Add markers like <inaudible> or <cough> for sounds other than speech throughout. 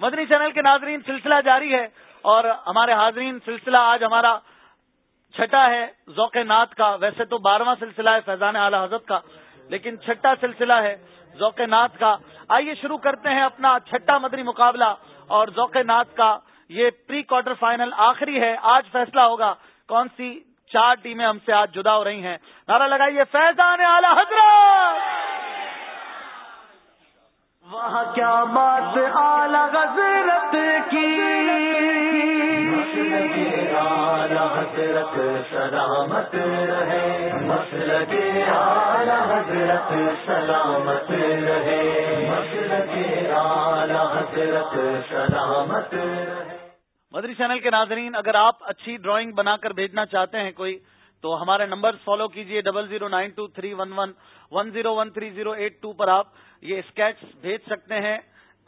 مدنی channel کے ناظرین، سلسلہ جاری ہے اور ہمارے حاضرین، سلسلہ آج ہمارا چھٹا ہے ذوق نات کا۔ ویسے تو بارہواں سلسلہ ہے فیضان اعلی حضرت کا، لیکن چھٹا سلسلہ ہے ذوق نات کا۔ آئیے شروع کرتے ہیں اپنا چھٹا مدنی مقابلہ اور ذوق نات کا۔ یہ پری کوارٹر فائنل آخری ہے۔ آج فیصلہ ہوگا کون سی چار ٹیمیں ہم سے آج جدا ہو رہی ہیں۔ نعرہ لگائیے، فیضان اعلی حضرت! وہاں کیا بات اعلی حضرت کی؟ حضرت سلامت رہے۔ مسل کے حضرت سلامت رہے۔ مسل کے حضرت سلامت رہے۔ مدری چینل کے ناظرین اگر آپ اچھی ڈرائنگ بنا کر بھیجنا چاہتے ہیں کوئی تو ہمارے نمبر فالو کیجیے double zero nine two three one one one zero one three zero eight two پر آپ یہ اسکیچ بھیج سکتے ہیں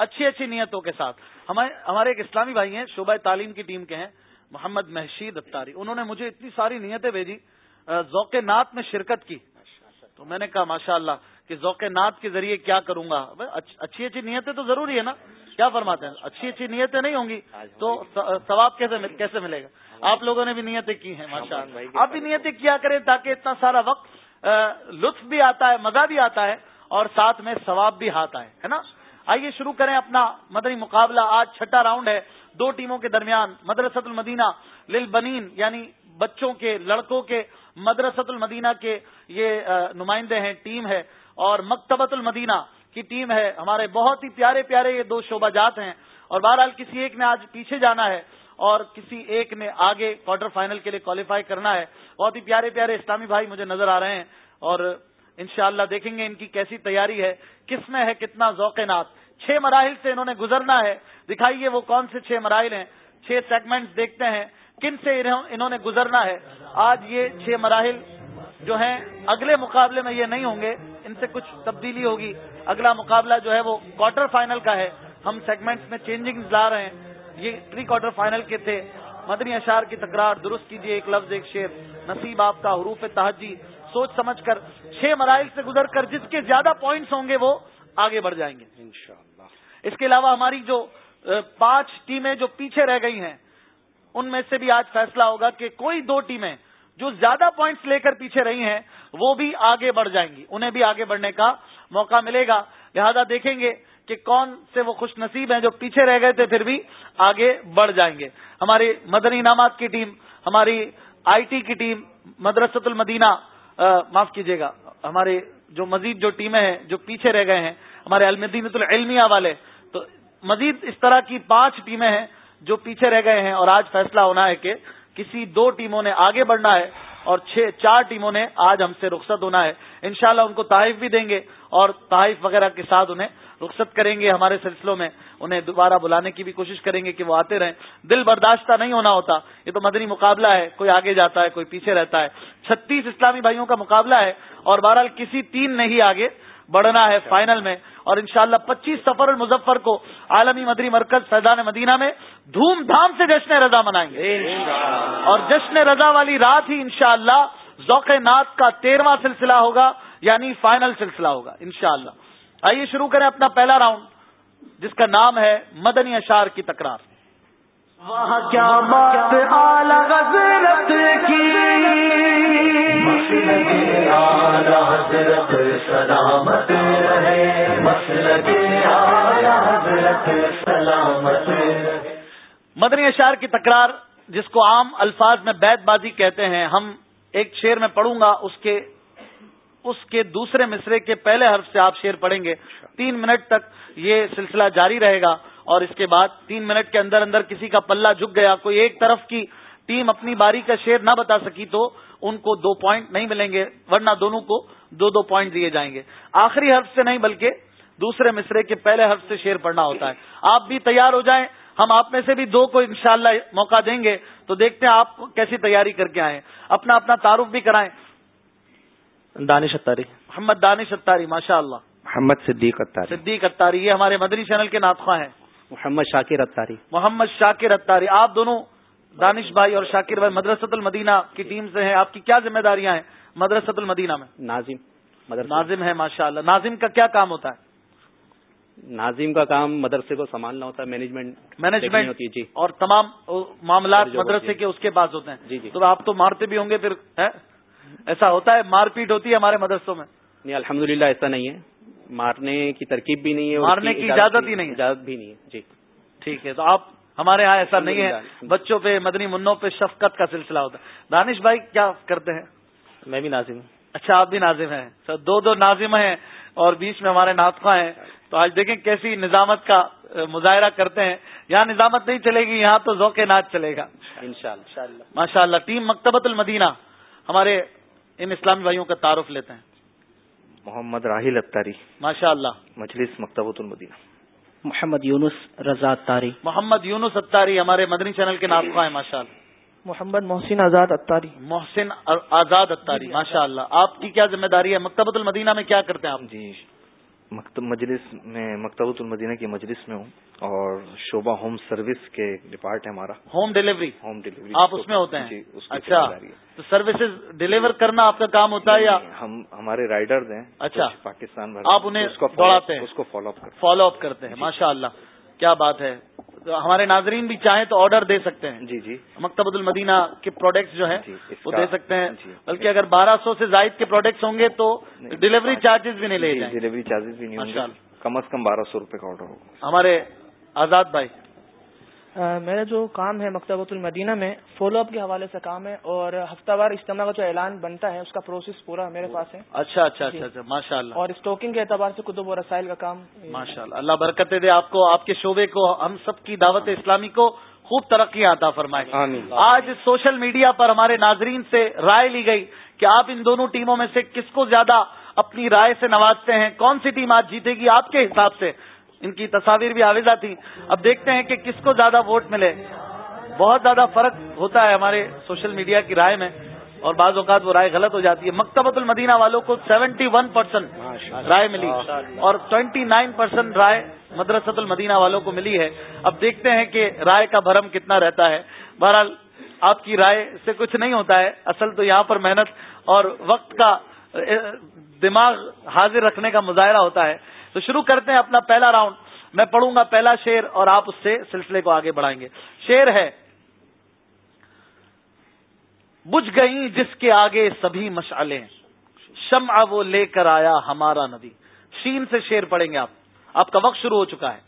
اچھی اچھی نیتوں کے ساتھ۔ ہمارے ایک اسلامی بھائی ہیں شعبہ تعلیم کی ٹیم کے ہیں، محمد محشید اتاری انہوں نے مجھے اتنی ساری نیتیں بھیجی ذوق نعت میں شرکت کی۔ تو میں نے کہا ماشاء اللہ کہ ذوق نعت کے ذریعے کیا کروں گا؟ اچھی اچھی نیتیں تو ضروری ہے نا۔ کیا فرماتے ہیں؟ اچھی اچھی نیتیں نہیں ہوں گی تو ثواب کیسے ملے گا؟ آپ لوگوں نے بھی نیتیں کی ہیں ماشاء اللہ آپ بھی نیتیں کیا کریں تاکہ اتنا سارا وقت لطف بھی آتا ہے مزہ بھی آتا ہے اور ساتھ میں ثواب بھی ہاتھ آئے ہے نا؟ آئیے شروع کریں اپنا مدنی مقابلہ۔ آج چھٹا راؤنڈ ہے۔ دو ٹیموں کے درمیان مدرسۃ المدینہ لل بنین یعنی بچوں کے لڑکوں کے مدرسۃ المدینہ کے یہ نمائندے ہیں ٹیم ہے۔ اور مکتبت المدینہ کی ٹیم ہے۔ ہمارے بہت ہی پیارے پیارے یہ دو شعبہ جات ہیں۔ اور بہرحال کسی ایک نے آج پیچھے جانا ہے۔ اور کسی ایک نے آگے کوارٹر فائنل کے لیے کوالیفائی کرنا ہے۔ بہت ہی پیارے پیارے اسلامی بھائی مجھے نظر آ رہے ہیں اور انشاءاللہ دیکھیں گے ان کی کیسی تیاری ہے، کس میں ہے کتنا ذوق نات چھ مراحل سے انہوں نے گزرنا ہے۔ دکھائیے وہ کون سے چھ مراحل ہیں۔ چھ سیگمنٹ دیکھتے ہیں۔ کن سے انہوں نے گزرنا ہے۔ آج یہ چھ مراحل جو ہیں، اگلے مقابلے میں یہ نہیں ہوں گے۔ ان سے کچھ تبدیلی ہوگی۔ اگلا مقابلہ جو ہے وہ کوارٹر فائنل کا ہے۔ ہم سیگمنٹ میں چینجنگ لا رہے ہیں۔ یہ پری کوارٹر فائنل کے تھے۔ مدنی اشار کی تکرار درست کیجیے ایک لفظ ایک شیر نصیب آپ کا حروف تحجی سوچ سمجھ کر چھ مراحل سے گزر کر جس کے زیادہ پوائنٹس ہوں گے وہ آگے بڑھ جائیں گے۔ انشاءاللہ۔ اس کے علاوہ ہماری جو پانچ ٹیمیں جو پیچھے رہ گئی ہیں ان میں سے بھی آج فیصلہ ہوگا کہ کوئی دو ٹیمیں جو زیادہ پوائنٹس لے کر پیچھے رہی ہیں وہ بھی آگے بڑھ جائیں گی۔ انہیں بھی آگے بڑھنے کا موقع ملے گا۔ لہذا دیکھیں گے کہ کون سے وہ خوش نصیب ہیں جو پیچھے رہ گئے تھے پھر بھی آگے بڑھ جائیں گے۔ ہماری مدنی انعامات کی ٹیم، ہماری آئی ٹی کی ٹیم، مدرسۃ المدینہ معاف کیجیے گا، ہمارے جو مزید جو ٹیمیں ہیں جو پیچھے رہ گئے ہیں، ہمارے المدینت العلمیہ والے، تو مزید اس طرح کی پانچ ٹیمیں ہیں جو پیچھے رہ گئے ہیں اور آج فیصلہ ہونا ہے کہ کسی دو ٹیموں نے آگے بڑھنا ہے اور چھ، چار ٹیموں نے آج ہم سے رخصت ہونا ہے۔ انشاءاللہ ان کو تحائف بھی دیں گے اور تحائف وغیرہ کے ساتھ انہیں رخصت کریں گے ہمارے سلسلوں میں انہیں دوبارہ بلانے کی بھی کوشش کریں گے کہ وہ آتے رہیں۔ دل برداشتہ نہیں ہونا ہوتا یہ تو مدنی مقابلہ ہے کوئی آگے جاتا ہے کوئی پیچھے رہتا ہے۔ چھتیس اسلامی بھائیوں کا مقابلہ ہے اور بہرحال کسی تین نے ہی آگے بڑھنا ہے فائنل میں۔ اور انشاءاللہ پچیس سفر المظفر کو عالمی مدری مرکز فیضان مدینہ میں دھوم دھام سے جشن رضا منائیں گے۔ اور جشن رضا والی رات ہی انشاءاللہ ذوق نات کا تیرواں سلسلہ ہوگا یعنی فائنل سلسلہ ہوگا انشاءاللہ۔ آئیے شروع کریں اپنا پہلا راؤنڈ جس کا نام ہے مدنی اشار کی تکرار۔ وہاں کیا بات کی؟ سلامت سلامت مدنی اشار کی تکرار جس کو عام الفاظ میں بیت بازی کہتے ہیں ہم ایک شیر میں پڑھوں گا اس کے اس کے دوسرے مصرے کے پہلے حرف سے آپ شیر پڑھیں گے۔ تین منٹ تک یہ سلسلہ جاری رہے گا اور اس کے بعد تین منٹ کے اندر اندر کسی کا پلہ جھک گیا، کوئی ایک طرف کی ٹیم اپنی باری کا شیر نہ بتا سکی تو ان کو دو پوائنٹ نہیں ملیں گے، ورنہ دونوں کو دو دو پوائنٹ دیے جائیں گے۔ آخری حرف سے نہیں بلکہ دوسرے مصرے کے پہلے حرف سے شیر پڑھنا ہوتا ہے۔ آپ بھی تیار ہو جائیں، ہم آپ میں سے بھی دو کو انشاءاللہ موقع دیں گے۔ تو دیکھتے ہیں آپ کیسی تیاری کر کے آئے اپنا اپنا تعارف بھی کرائیں۔ دانش اتاری۔ محمد دانش اتاری ماشاء اللہ محمد صدیق اتاری۔ صدیق اتاری یہ ہمارے مدری چینل کے ناطخواں ہیں۔ محمد شاکر اتاری۔ محمد شاکر اتاری آپ دونوں دانش بھائی اور شاکر بھائی مدرسۃ المدینہ کی ٹیم سے ہیں۔ آپ کی کیا ذمہ داریاں ہیں مدرسۃ المدینہ میں؟ ناظم ناظم ہے ماشاء اللہ ناظم کا کیا کام ہوتا ہے؟ ناظم کا کام مدرسے کو سنبھالنا ہوتا ہے مینجمنٹ مینجمنٹ ہوتی ہے جی۔ اور تمام معاملات مدرسے۔ کے اس کے پاس ہوتے ہیں۔ جی، جی۔ تو آپ تو مارتے بھی ہوں گے پھر ایسا ہوتا ہے مار پیٹ ہوتی ہے ہمارے مدرسوں میں۔ نہیں الحمد ایسا نہیں ہے۔ مارنے کی ترکیب بھی نہیں ہے مارنے کی اجازت ہی نہیں ہے۔ اجازت بھی نہیں ہے۔ جی۔ ٹھیک ہے تو آپ ہمارے یہاں ایسا نہیں ہے۔ بچوں پہ مدنی منوں پہ شفقت کا سلسلہ ہوتا ہے۔ دانش بھائی کیا کرتے ہیں؟ میں بھی ناظم ہوں۔ اچھا آپ بھی ناظم ہیں۔ سر دو دو ناظم ہیں اور بیچ میں ہمارے ناطخواں ہیں۔ تو آج دیکھیں کیسی نظامت کا اہ، مظاہرہ کرتے ہیں۔ یہاں نظامت نہیں چلے گی یہاں تو ذوق ناچ چلے گا۔ انشاءاللہ۔ ماشاء اللہ ٹیم مکتبت المدینہ ہمارے ان اسلامی بھائیوں کا تعارف لیتے ہیں۔ محمد راہیل اتاری ماشاء اللہ۔ مجلس مکتبۃ المدینہ۔ محمد یونس رضا تاری محمد یونس اتاری ہمارے مدنی چینل کے ناطخواں ہیں ماشاء اللہ۔ محمد محسن آزاد اتاری محسن آزاد اتاری ماشاء اللہ۔ آپ کی کیا ذمہ داری ہے؟ مکتبۃ المدینہ میں کیا کرتے ہیں آپ؟ جی۔ مجلس میں مکتبۃ المدینہ کی مجلس میں ہوں اور شعبہ ہوم سروس کے ڈپارٹ ہے ہمارا ہوم ڈلیوری ہوم ڈلیوری آپ اس میں ہوتے ہیں جی اچھا۔ تو سروسز ڈلیور کرنا آپ کا کام ہوتا ہے یا ہم ہمارے رائڈرز ہیں اچھا۔ پاکستان بھر آپ انہیں اس کو ہیں؟ فالو اپ کرتے فالو اپ کرتے ہیں ماشاء اللہ کیا بات ہے؟ تو ہمارے ناظرین بھی چاہیں تو آرڈر دے سکتے ہیں۔ جی جی۔ مکتبۃ المدینہ کے پروڈکٹس جو ہیں جی، وہ دے سکتے ہیں۔ جی۔ بلکہ اگر بارہ سو سے زائد کے پروڈکٹس ہوں گے تو ڈلیوری چارجز بھی نہیں لے جی، جائیں۔ ڈلیوری چارجز بھی نہیں۔ کم از کم بارہ سو روپے کا آرڈر ہوگا۔ ہمارے آزاد بھائی۔ میرا جو کام ہے مکتبۃ المدینہ میں فالو اپ کے حوالے سے کام ہے اور ہفتہ وار اجتماع کا جو اعلان بنتا ہے اس کا پروسیس پورا میرے پاس ہے۔ اچھا اچھا اچھا اچھا ماشاء اللہ اور اسٹوکنگ کے اعتبار سے کتب و رسائل کا کام۔ ماشاء اللہ اللہ برکت دے آپ کو آپ کے شعبے کو ہم سب کی دعوت اسلامی کو خوب ترقی عطا فرمائے۔ آمین۔ آج سوشل میڈیا پر ہمارے ناظرین سے رائے لی گئی کہ آپ ان دونوں ٹیموں میں سے کس کو زیادہ اپنی رائے سے نوازتے ہیں کون سی ٹیم آج جیتے گی آپ کے حساب سے۔ ان کی تصاویر بھی آویزہ تھی۔ اب دیکھتے ہیں کہ کس کو زیادہ ووٹ ملے۔ بہت زیادہ فرق ہوتا ہے ہمارے سوشل میڈیا کی رائے میں اور بعض اوقات وہ رائے غلط ہو جاتی ہے۔ مکتبۃ المدینہ والوں کو سیونٹی ون پرسینٹ رائے ملی اور ٹوینٹی نائن پرسینٹ رائے مدرسۃ المدینہ والوں کو ملی ہے۔ اب دیکھتے ہیں کہ رائے کا بھرم کتنا رہتا ہے۔ بہرحال آپ کی رائے سے کچھ نہیں ہوتا ہے۔ اصل تو یہاں پر محنت اور وقت کا دماغ حاضر رکھنے کا مظاہرہ ہوتا ہے۔ تو شروع کرتے ہیں اپنا پہلا راؤنڈ۔ میں پڑھوں گا پہلا شعر اور آپ اس سے سلسلے کو آگے بڑھائیں گے۔ شعر ہے، بجھ گئی جس کے آگے سبھی مشعلیں، شمع وہ لے کر آیا ہمارا نبی۔ شین سے شیر پڑھیں گے آپ۔ آپ کا وقت شروع ہو چکا ہے۔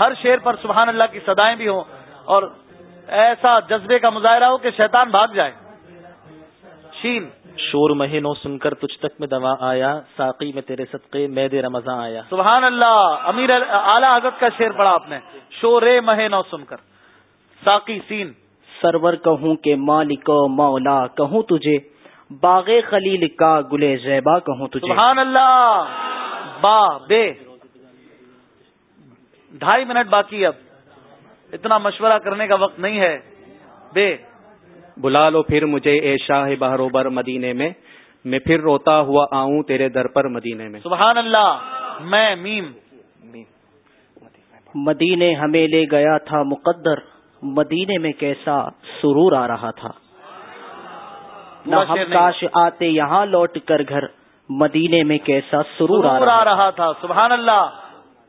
ہر شیر پر سبحان اللہ کی صدایں بھی ہوں اور ایسا جذبے کا مظاہرہ ہو کہ شیطان بھاگ جائے۔ شین شور مہینوں سن کر تجھ تک میں دوا آیا ساقی میں تیرے صدقے میں دے رمضان آیا۔ سبحان اللہ امیر اعلی حضرت کا شیر پڑھا آپ نے۔ شورے مہے نو سن کر۔ ساقی سین۔ سرور کہوں کہ مالک و مولا کہوں تجھے باغ خلیل کا گلے زیبا کہوں تجھے۔ سبحان اللہ۔ با بے۔ ڈھائی منٹ باقی اب۔ اتنا مشورہ کرنے کا وقت نہیں ہے۔ بے۔ بلا لو پھر مجھے اے شاہ بہروبر مدینے میں میں پھر روتا ہوا آؤں تیرے در پر مدینے میں۔ سبحان اللہ میں میم۔ مدینے ہمیں لے گیا تھا مقدر مدینے میں کیسا سرور آ رہا تھا۔ نہ ہم۔ کاش آتے یہاں لوٹ کر گھر مدینے میں کیسا سرور آ رہا تھا۔ سبحان اللہ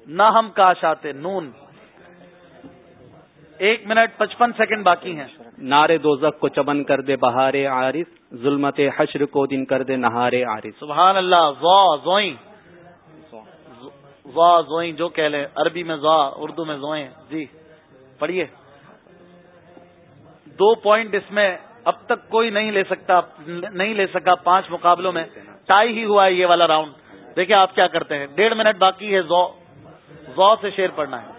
نہ ہم کاش آتے نون۔ ایک منٹ پچپن سیکنڈ باقی ہیں۔ نارے دوزک کو چمن کر دے بہارے عارف ظلمت حشر کو دن کر دے نہارے عارف سبحان اللہ زوا زوئیں۔ زوا زوئیں جو کہہ لیں۔ عربی میں زوا اردو میں زوئیں۔ جی پڑھیے۔ دو پوائنٹ اس میں اب تک کوئی نہیں لے سکتا نہیں لے سکا پانچ مقابلوں میں۔ ٹائی ہی ہوا ہے یہ والا راؤنڈ۔ دیکھیں آپ کیا کرتے ہیں۔ ڈیڑھ منٹ باقی ہے زو زو سے شیر پڑھنا ہے۔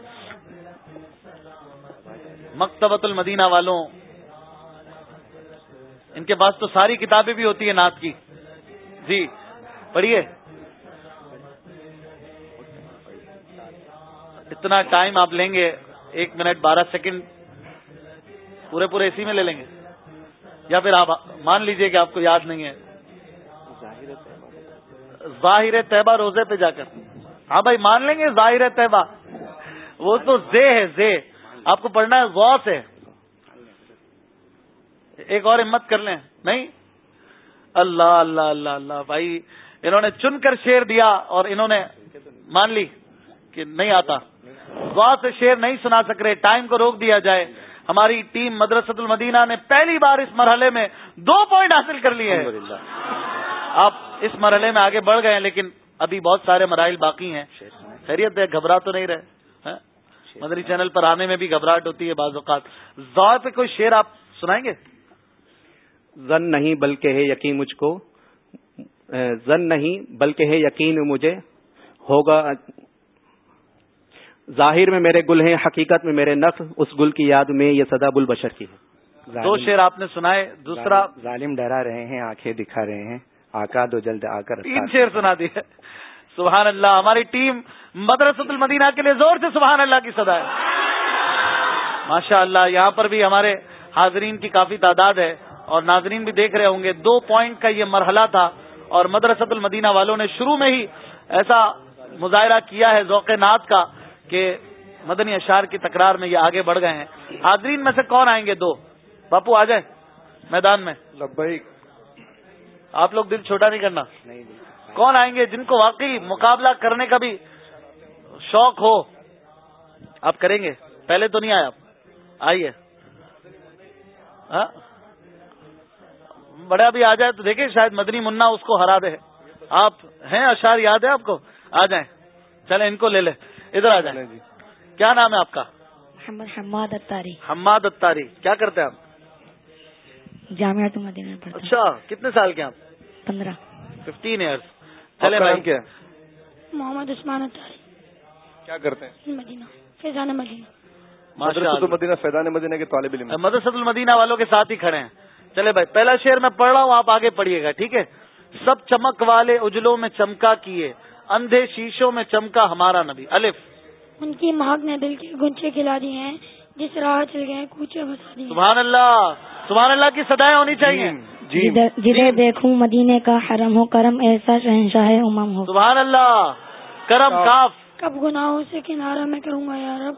مکتبۃ المدینہ والوں۔ ان کے پاس تو ساری کتابیں بھی ہوتی ہیں نعت کی۔ جی پڑھیے۔ اتنا ٹائم آپ لیں گے، ایک منٹ، بارہ سیکنڈ۔ پورے پورے اسی میں لے لیں گے۔ یا پھر آپ مان لیجیے کہ آپ کو یاد نہیں ہے۔ ظاہر طیبہ روزے پہ جا کر۔ ہاں بھائی، مان لیں گے ظاہر طیبہ۔ وہ تو زے ہے، زے۔ آپ کو پڑھنا ہے غو سے ایک اور ہمت کر لیں۔ نہیں؟ اللہ اللہ اللہ اللہ بھائی انہوں نے چن کر شیر دیا اور انہوں نے مان لی کہ نہیں آتا۔ سے شیر نہیں سنا سک رہے ٹائم کو روک دیا جائے۔ ہماری ٹیم مدرسۃ المدینہ نے پہلی بار اس مرحلے میں دو پوائنٹ حاصل کر لیے ہیں۔ آپ اس مرحلے میں آگے بڑھ گئے ہیں لیکن ابھی بہت سارے مراحل باقی ہیں۔ خیریت ہے گھبرا تو نہیں رہے؟ مدری چینل پر آنے میں بھی گھبراہٹ ہوتی ہے بعض اوقات۔ ذوق پہ کوئی شیر آپ سنائیں گے؟ زن نہیں بلکہ ہے یقین مجھ کو۔ زن نہیں بلکہ ہے یقین مجھے۔ ہوگا۔ ظاہر میں میرے گل ہیں حقیقت میں میرے نف اس گل کی یاد میں یہ سدا بل بشر کی ہے۔ دو شیر آپ نے سنائے دوسرا ظالم ڈرا رہے ہیں آنکھیں دکھا رہے ہیں۔ آقا دو جلد آ کر تین شیر سنا دیے سبحان اللہ ہماری ٹیم مدرسۃ المدینہ کے لیے زور سے سبحان اللہ کی صدا ہے۔ ماشاء اللہ یہاں پر بھی ہمارے حاضرین کی کافی تعداد ہے اور ناظرین بھی دیکھ رہے ہوں گے۔ دو پوائنٹ کا یہ مرحلہ تھا اور مدرسۃ المدینہ والوں نے شروع میں ہی ایسا مظاہرہ کیا ہے ذوق نات کا کہ مدنی اشار کی تکرار میں یہ آگے بڑھ گئے ہیں۔ حاضرین میں سے کون آئیں گے دو؟ باپو آ جائیں میدان میں۔ آپ لوگ دل چھوٹا نہیں کرنا۔ کون آئیں گے جن کو واقعی مقابلہ کرنے کا بھی شوق ہو۔ آپ کریں گے۔ پہلے تو نہیں آئے آپ۔ آئیے۔ ہاں؟ بڑا بھی آ جائے تو دیکھیں شاید مدنی منا اس کو ہرا دے۔ آپ ہیں اشار یاد ہے آپ کو؟ آ جائیں۔ چلے ان کو لے لے ادھر آ جائیں۔ کیا نام ہے آپ کا؟ حماد اتاری حماد اتاری کیا کرتے ہیں آپ؟ جامعہ مدینہ پڑھتا اچھا کتنے سال کے آپ؟ پندرہ۔ ففٹین ایئرس چلے بھائی۔ کیا محمد عثمان اتاری کیا کرتے ہیں؟ مدینہ فیضان مدینہ۔ مدرسۃ المدینہ فیضان مدینہ کے طالب علم مدرسۃ المدینہ والوں کے ساتھ ہی کھڑے ہیں۔ چلے بھائی پہلا شعر میں پڑھ رہا ہوں آپ آگے پڑھیے گا ٹھیک ہے؟ سب چمک والے اجلوں میں چمکا کیے اندھے شیشوں میں چمکا ہمارا نبی۔ الف۔ ان کی مہک نے دل کے گنچے کھلا دیے ہیں جس راہ چل گئے کوچے بسا دیے۔ سبحان اللہ سبحان اللہ کی سدائیں ہونی چاہیے۔ جی جدھر دیکھوں مدینے کا حرم ہو کرم ایسا شہنشاہ امم ہو۔ سبحان اللہ کرم کاف۔ کب گناہوں سے کنارہ میں کروں گا یار اب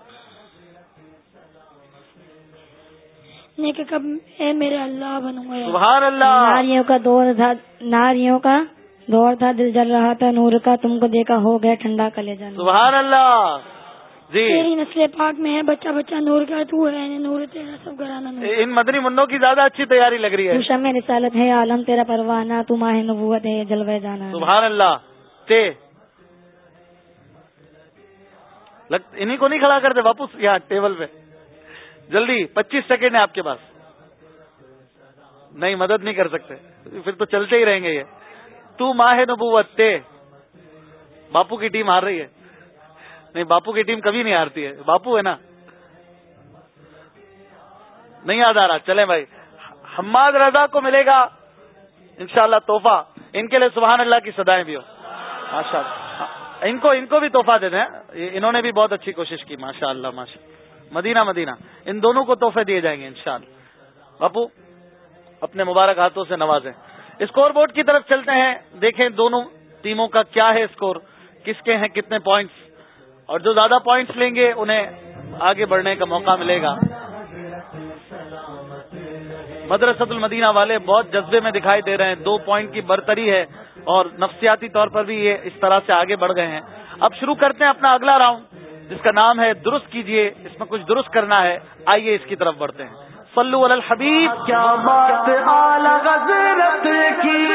نیک کب اے میرے اللہ بنوں گا رب۔ سبحان اللہ! ناریوں کا دور تھا ناریوں کا دور تھا دل جل رہا تھا نور کا تم کو دیکھا ہو گیا ٹھنڈا کلے جانا۔ سبحان اللہ! جی۔ تیری نسل پاک میں ہے بچہ بچہ نور کا تو ہے نور تیرا سب گھرانا نور۔ ان مدنی منوں کی زیادہ اچھی تیاری لگ رہی ہے۔ شم رسالت ہے عالم تیرا پروانہ تو ماہ نبوت ہے جلوہ جانا۔ سبحان اللہ! تے انہیں کو نہیں کھڑا کرتے، واپس یہاں ٹیبل پہ۔ جلدی، پچیس سیکنڈ ہے آپ کے پاس۔ نہیں، مدد نہیں کر سکتے۔ پھر تو چلتے ہی رہیں گے یہ۔ تو ماہ نبوت تے۔ باپو کی ٹیم ہار رہی ہے۔ نہیں، باپو کی ٹیم کبھی نہیں ہارتی ہے۔ باپو ہے نا۔ نہیں یاد آ رہا۔ چلیں بھائی۔ حماد رضا کو ملے گا۔ انشاءاللہ تحفہ۔ ان کے لیے سبحان اللہ کی سدائیں بھی ہو ماشاء اللہ ان کو ان کو بھی تحفہ دے دیں. انہوں نے بھی بہت اچھی کوشش کی ماشاء اللہ ماشاء مدینہ مدینہ. ان دونوں کو تحفے دیے جائیں گے، انشاءاللہ. باپو، اپنے مبارک ہاتھوں سے نوازیں. اسکور بورڈ کی طرف چلتے ہیں، دیکھیں دونوں ٹیموں کا کیا ہے اسکور. کس کے ہیں، کتنے پوائنٹس. اور جو زیادہ پوائنٹس لیں گے، انہیں آگے بڑھنے کا موقع ملے گا. مدرسۃ المدینہ والے بہت جذبے میں دکھائی دے رہے ہیں۔ دو پوائنٹ کی برتری ہے اور نفسیاتی طور پر بھی یہ اس طرح سے آگے بڑھ گئے ہیں۔ اب شروع کرتے ہیں اپنا اگلا راؤنڈ جس کا نام ہے درست کیجیے اس میں کچھ درست کرنا ہے۔ آئیے اس کی طرف بڑھتے ہیں۔ صلو علی الحبیب۔ کیا بات اعلی حضرت کی؟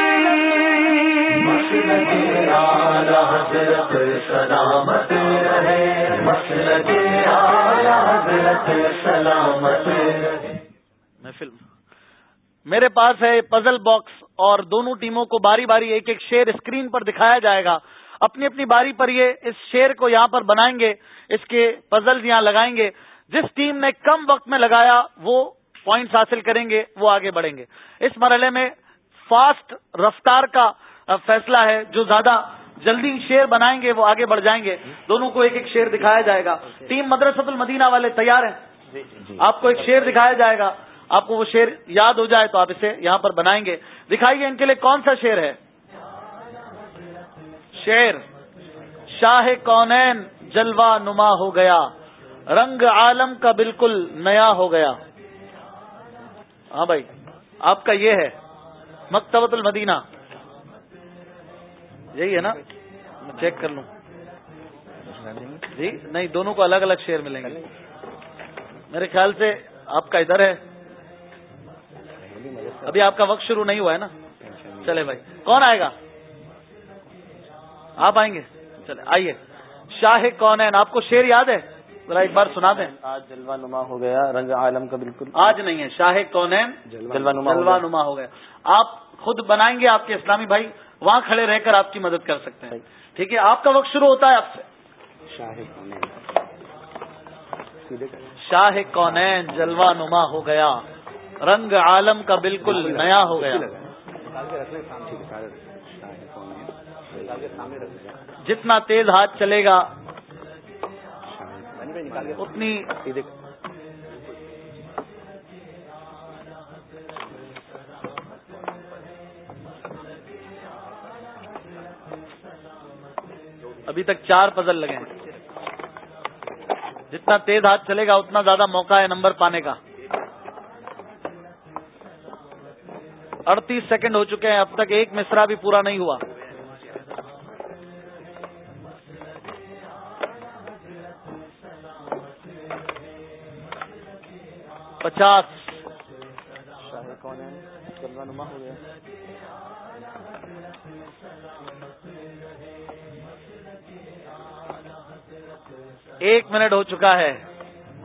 سلامت رہے۔ مسلک اعلی حضرت سلامت محفل۔ میرے پاس ہے پزل باکس اور دونوں ٹیموں کو باری باری ایک ایک شیر اسکرین پر دکھایا جائے گا۔ اپنی اپنی باری پر یہ اس شیر کو یہاں پر بنائیں گے اس کے پزل یہاں لگائیں گے۔ جس ٹیم نے کم وقت میں لگایا وہ پوائنٹس حاصل کریں گے وہ آگے بڑھیں گے۔ اس مرحلے میں فاسٹ رفتار کا فیصلہ ہے۔ جو زیادہ جلدی شیر بنائیں گے وہ آگے بڑھ جائیں گے۔ دونوں کو ایک ایک شیر دکھایا جائے گا۔ ٹیم مدرسۃ المدینہ والے تیار ہیں؟ آپ کو ایک شیر دکھایا جائے گا۔ آپ کو وہ شیر یاد ہو جائے تو آپ اسے یہاں پر بنائیں گے۔ دکھائیے ان کے لیے کون سا شیر ہے؟ شیر شاہ کونین جلوہ نما ہو گیا، رنگ عالم کا بالکل نیا ہو گیا۔ ہاں بھائی، آپ کا یہ ہے مکتبت المدینہ۔ یہی ہے نا؟ میں چیک کر لوں۔ جی نہیں، دونوں کو الگ الگ شیئر ملیں گے۔ میرے خیال سے آپ کا ادھر ہے۔ ابھی آپ کا وقت شروع نہیں ہوا ہے نا؟ چلے بھائی۔ کون آئے گا؟ آپ آئیں گے؟ چلے آئیے۔ شاہ کون ہے؟ آپ کو شیر یاد ہے؟ ذرا ایک بار سنا دیں۔ آج جلوہ نما ہو گیا رنگ عالم کا بالکل۔ آج نہیں ہے شاہ کون جلوہ نما جلوہ نما ہو گیا۔ آپ خود بنائیں گے آپ کے اسلامی بھائی وہاں کھڑے رہ کر آپ کی مدد کر سکتے ہیں۔ ٹھیک ہے آپ کا وقت شروع ہوتا ہے آپ سے۔ شاہ کون جلوہ نما ہو گیا۔ رنگ عالم کا بالکل نیا ہو گیا۔ جتنا تیز ہاتھ چلے گا، اتنی ابھی تک چار پزل لگے ہیں۔ جتنا تیز ہاتھ چلے گا، اتنا زیادہ موقع ہے نمبر پانے کا۔ اڑتیس سیکنڈ ہو چکے ہیں، اب تک ایک مصرا بھی پورا نہیں ہوا۔ پچاس۔ ایک منٹ ہو چکا ہے۔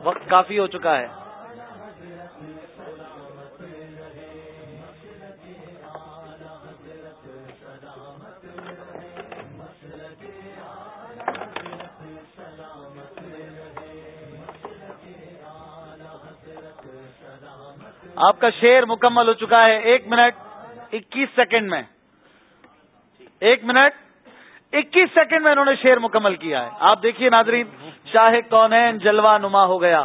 وقت کافی ہو چکا ہے۔ آپ کا شیر مکمل ہو چکا ہے ایک منٹ اکیس سیکنڈ میں۔ ایک منٹ اکیس سیکنڈ میں انہوں نے شیر مکمل کیا ہے۔ آپ دیکھیے ناظرین شاہ کونین جلوہ نما ہو گیا۔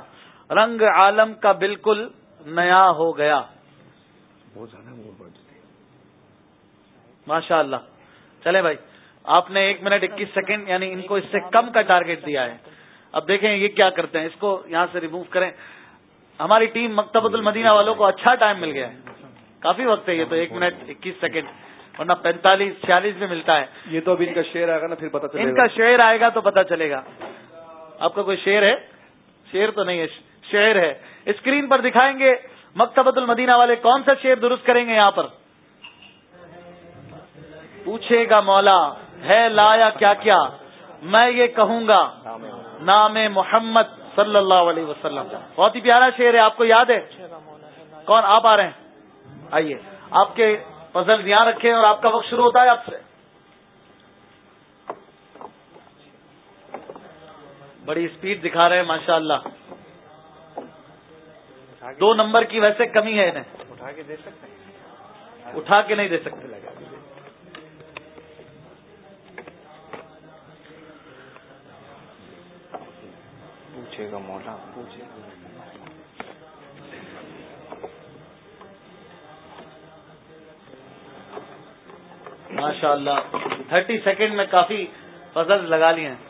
رنگ عالم کا بالکل نیا ہو گیا۔ ماشاء اللہ چلے بھائی آپ نے ایک منٹ اکیس سیکنڈ یعنی ان کو اس سے کم کا ٹارگیٹ دیا ہے۔ اب دیکھیں یہ کیا کرتے ہیں۔ اس کو یہاں سے ریموو کریں۔ ہماری ٹیم مکتبۃ المدینہ والوں کو اچھا ٹائم مل گیا ہے۔ کافی وقت ہے یہ تو ایک منٹ اکیس سیکنڈ ورنہ پینتالیس چھیالیس میں ملتا ہے۔ یہ تو ابھی ان کا شعر آئے گا نا پھر پتا چلے ان کا شعر آئے گا تو پتا چلے گا۔ آپ کا کوئی شعر ہے؟ شعر تو نہیں ہے شعر ہے۔ اسکرین پر دکھائیں گے مکتبۃ المدینہ والے کون سا شعر درست کریں گے یہاں پر؟ پوچھے گا مولا ہے لایا کیا کیا؟ میں یہ کہوں گا نام محمد صلی اللہ علیہ وسلم۔ بہت ہی پیارا شعر ہے آپ کو یاد ہے؟ کون آپ آ رہے ہیں؟ آئیے۔ آپ کے فضل دھیان رکھیں اور آپ کا وقت شروع ہوتا ہے آپ سے۔ بڑی اسپیڈ دکھا رہے ہیں ماشاء اللہ دو نمبر کی ویسے کمی ہے انہیں۔ اٹھا کے دے سکتے اٹھا کے نہیں دے سکتے۔ پوچھے گا مولا۔ پوچھے گا ماشاء اللہ تھرٹی سیکنڈ میں کافی فضل لگا لیے ہیں۔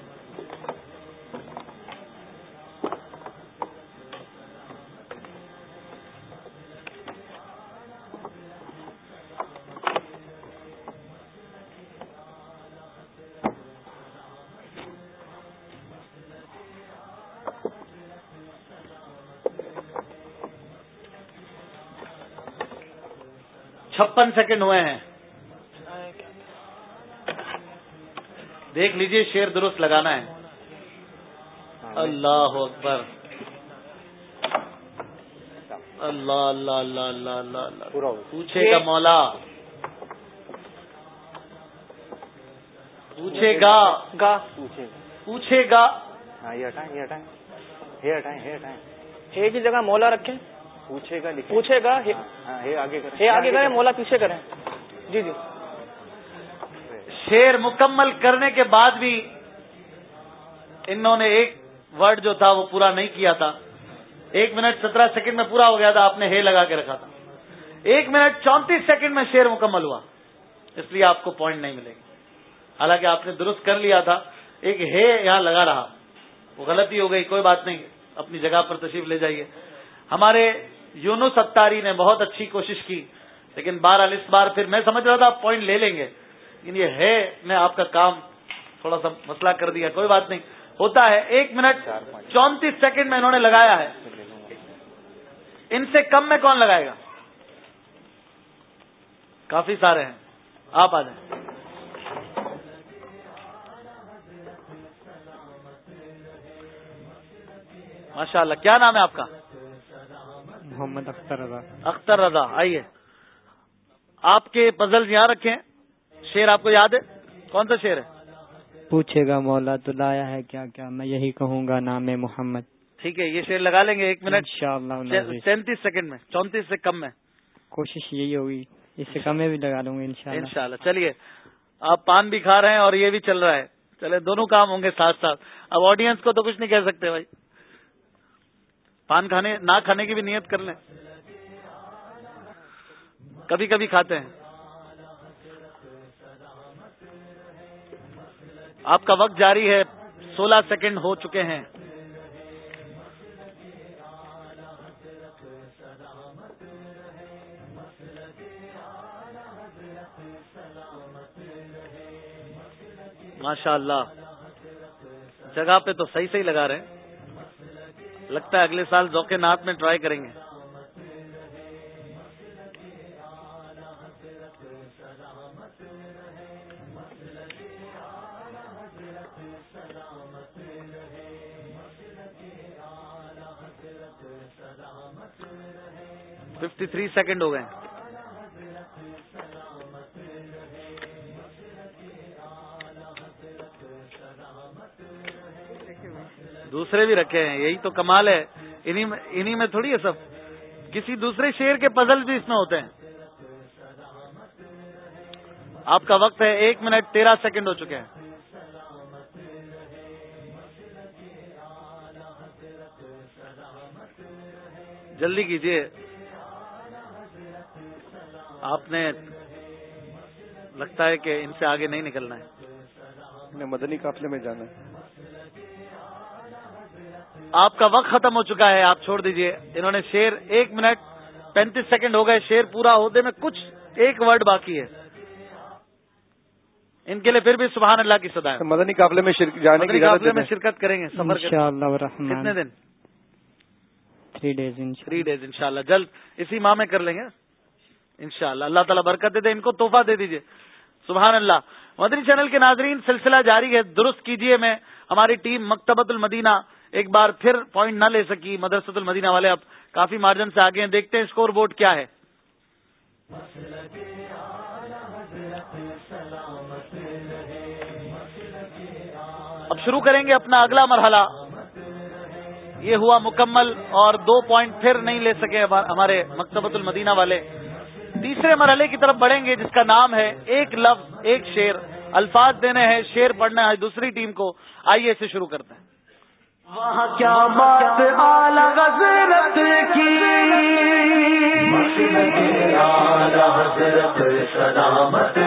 چھپن سیکنڈ ہوئے ہیں۔ دیکھ لیجیے شیر درست لگانا ہے۔ اللہ اکبر۔ اللہ اللہ اللہ اللہ اللہ پوچھے گا مولا۔ پوچھے گا۔ گا۔ پوچھے گا۔ ہاں یہ ہٹائیں یہ ہٹائیں۔ یہ ہٹائیں ہے کی جگہ مولا رکھیں۔ پوچھے گا پوچھے گا آگے کریں۔ مولا پیچھے کریں۔ جی جی۔ شیر مکمل کرنے کے بعد بھی انہوں نے ایک ورڈ جو تھا وہ پورا نہیں کیا تھا۔ ایک منٹ سترہ سیکنڈ میں پورا ہو گیا تھا آپ نے ہے لگا کے رکھا تھا۔ ایک منٹ چونتیس سیکنڈ میں شیر مکمل ہوا۔ اس لیے آپ کو پوائنٹ نہیں ملے گی حالانکہ آپ نے درست کر لیا تھا۔ ایک ہے یہاں لگا رہا۔ وہ غلطی ہو گئی کوئی بات نہیں۔ اپنی جگہ پر تشریف لے جائیے۔ ہمارے یونو ستاری نے بہت اچھی کوشش کی، لیکن بار اس بار پھر میں سمجھ رہا تھا آپ پوائنٹ لے لیں گے۔ لیکن یہ ہے نے آپ کا کام تھوڑا سا مسئلہ کر دیا، کوئی بات نہیں۔ ہوتا ہے، ایک منٹ، چونتیس سیکنڈ میں انہوں نے لگایا ہے۔ ان سے کم میں کون لگائے گا؟ کافی سارے ہیں۔ آپ آ جائیں۔ ماشاء اللہ کیا نام ہے آپ کا؟ محمد اختر رضا۔ اختر رضا آئیے۔ آپ کے پزل یہاں رکھے ہیں شیر آپ کو یاد ہے؟ کون سا شیر ہے؟ پوچھے گا مولا تو لایا ہے کیا کیا؟ میں یہی کہوں گا نام محمد۔ ٹھیک ہے یہ شیر لگا لیں گے ایک منٹ۔ سینتیس سیکنڈ میں چونتیس سے کم میں۔ کوشش یہی ہوگی اس سے کم میں بھی لگا لوں گا انشاءاللہ۔ انشاءاللہ چلیے۔ آپ پان بھی کھا رہے ہیں اور یہ بھی چل رہا ہے۔ چلے دونوں کام ہوں گے ساتھ ساتھ۔ اب آڈینس کو تو کچھ نہیں کہہ سکتے بھائی۔ پان کھانے، نہ کھانے کی بھی نیت کر لیں۔ کبھی کبھی کھاتے ہیں۔ آپ کا وقت جاری ہے، سولہ سیکنڈ ہو چکے ہیں۔ ماشاء اللہ جگہ پہ تو صحیح صحیح لگا رہے ہیں۔ لگتا ہے اگلے سال ذوق نات میں ٹرائی کریں گے۔ ففٹی تھری سیکنڈ ہو گئے۔ دوسرے بھی رکھے ہیں، یہی تو کمال ہے۔ انہی میں تھوڑی ہے سب۔ کسی دوسرے شیر کے پزل بھی اس میں ہوتے ہیں۔ آپ کا وقت ہے، ایک منٹ، تیرہ سیکنڈ ہو چکے ہیں۔ جلدی کیجیے آپ نے لگتا ہے کہ ان سے آگے نہیں نکلنا ہے۔ مدنی قافلے میں جانا ہے۔ آپ کا وقت ختم ہو چکا ہے آپ چھوڑ دیجیے۔ انہوں نے شیر ایک منٹ پینتیس سیکنڈ ہو گئے شیر پورا ہوتے میں کچھ ایک ورڈ باقی ہے۔ ان کے لیے پھر بھی سبحان اللہ کی سدا ہے مدنی قافلے میں جانے کی قافلے میں شرکت کریں گے سفر کتنے دن؟ تھری ڈیز تھری ڈیز ان اللہ جلد اسی ماہ میں کر لیں گے۔ انشاءاللہ۔ اللہ تعالیٰ برکت دے دے ان کو تحفہ دے دیجیے۔ سبحان اللہ۔ مدنی چینل کے ناظرین سلسلہ جاری ہے۔ درست کیجیے میں ہماری ٹیم مکتبت المدینہ ایک بار پھر پوائنٹ نہ لے سکی، مدرسۃ المدینہ والے اب کافی مارجن سے آگے ہیں، دیکھتے ہیں اسکور بورڈ کیا ہے۔ اب شروع کریں گے اپنا اگلا مرحلہ۔ یہ ہوا مکمل اور دو پوائنٹ پھر نہیں لے سکے ہمارے مکتبۃ المدینہ والے۔ تیسرے مرحلے کی طرف بڑھیں گے، جس کا نام ہے ایک لفظ، ایک شیر الفاظ دینے ہیں شیر پڑھنا ہے دوسری ٹیم کو۔ آئیے سے شروع کرتے ہیں۔ وہاں کیا بات حضرت کی؟ سلامت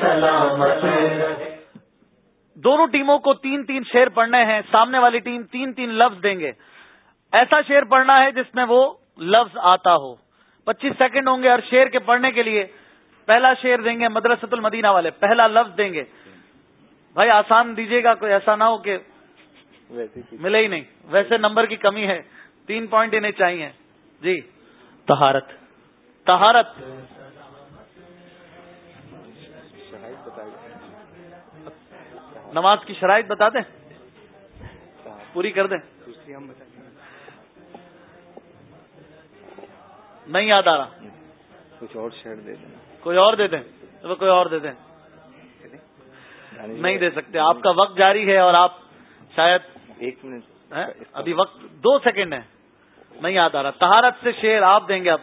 سلامت دونوں ٹیموں کو تین تین شیر پڑھنے ہیں۔ سامنے والی ٹیم تین تین لفظ دیں گے۔ ایسا شیر پڑھنا ہے جس میں وہ لفظ آتا ہو۔ پچیس سیکنڈ ہوں گے ہر شیر کے پڑھنے کے لیے پہلا شیر دیں گے مدرسۃ المدینہ والے۔ پہلا لفظ دیں گے۔ بھائی آسان دیجیے گا کوئی ایسا نہ ہو کہ ملے ہی نہیں۔ ویسے نمبر کی کمی ہے۔ تین پوائنٹ انہیں چاہیے۔ جی۔ تہارت تہارت نماز کی شرائط بتا دیں۔ پوری کر دیں۔ نہیں یاد آ رہا۔ کچھ اور شیئر دے دیں کوئی اور دے دیں۔ کوئی اور دے دیں۔ نہیں دے سکتے۔ آپ کا وقت جاری ہے اور آپ شاید ایک منٹ۔ ابھی وقت دو سیکنڈ ہے نہیں یاد آ رہا۔ تہارت سے شیر آپ دیں گے اب۔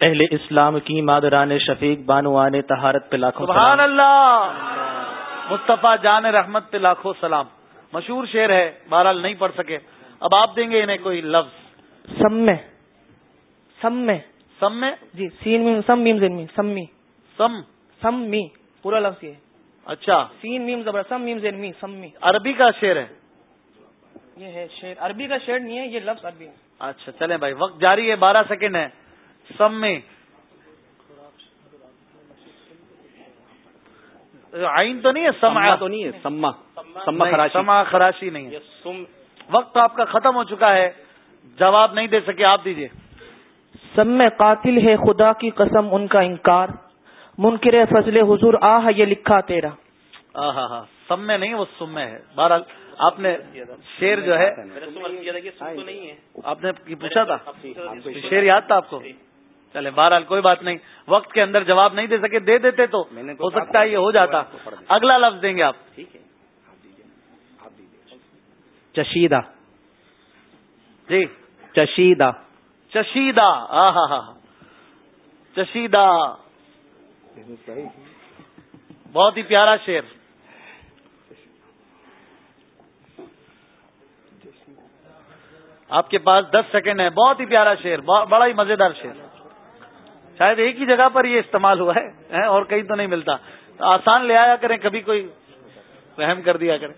اہل اسلام کی مادران شفیق بانوان تہارت پہ لاکھوں سبحان اللہ۔ مصطفیٰ جان رحمت پہ لاکھوں سلام۔ مشہور شیر ہے بہرحال نہیں پڑھ سکے۔ اب آپ دیں گے انہیں کوئی لفظ۔ سم میں سم میں سم میں جی سین میم سم میم زین میم سم می سم۔ سم می پورا لفظ یہ۔ اچھا. سین میم زبر سم میم زین می سم می. عربی کا شعر ہے. یہ ہے شعر. عربی کا شعر نہیں ہے یہ لفظ عربی اچھا چلیں بھائی. وقت جاری ہے بارہ سیکنڈ ہے. سم میں آئین تو نہیں ہے سما تو نہیں ہے سما سما سما خراشی. نہیں ہے. وقت تو آپ کا ختم ہو چکا ہے جواب نہیں دے سکے آپ دیجیے سب میں قاتل ہے خدا کی قسم ان کا انکار. منکر فضل حضور آہ یہ لکھا تیرا۔ ہاں سم میں نہیں وہ سم میں ہے۔ بہرحال آپ نے شیر جو ہے آپ نے یہ پوچھا تھا؟ شیر یاد تھا آپ کو؟ چلے بہرحال کوئی بات نہیں۔ وقت کے اندر جواب نہیں دے سکے دے دیتے تو ہو سکتا ہے یہ ہو جاتا۔ اگلا لفظ دیں گے آپ۔ چشیدہ۔ جی۔ چشیدہ۔ چشیدہ ہاں ہاں ہاں چشیدہ۔ بہت ہی پیارا شیر آپ کے پاس دس سیکنڈ ہے بہت ہی پیارا شیر بڑا ہی مزیدار شیر شاید ایک ہی جگہ پر یہ استعمال ہوا ہے اور کہیں تو نہیں ملتا۔ آسان لے آیا کریں، کبھی کوئی رحم کر دیا کریں۔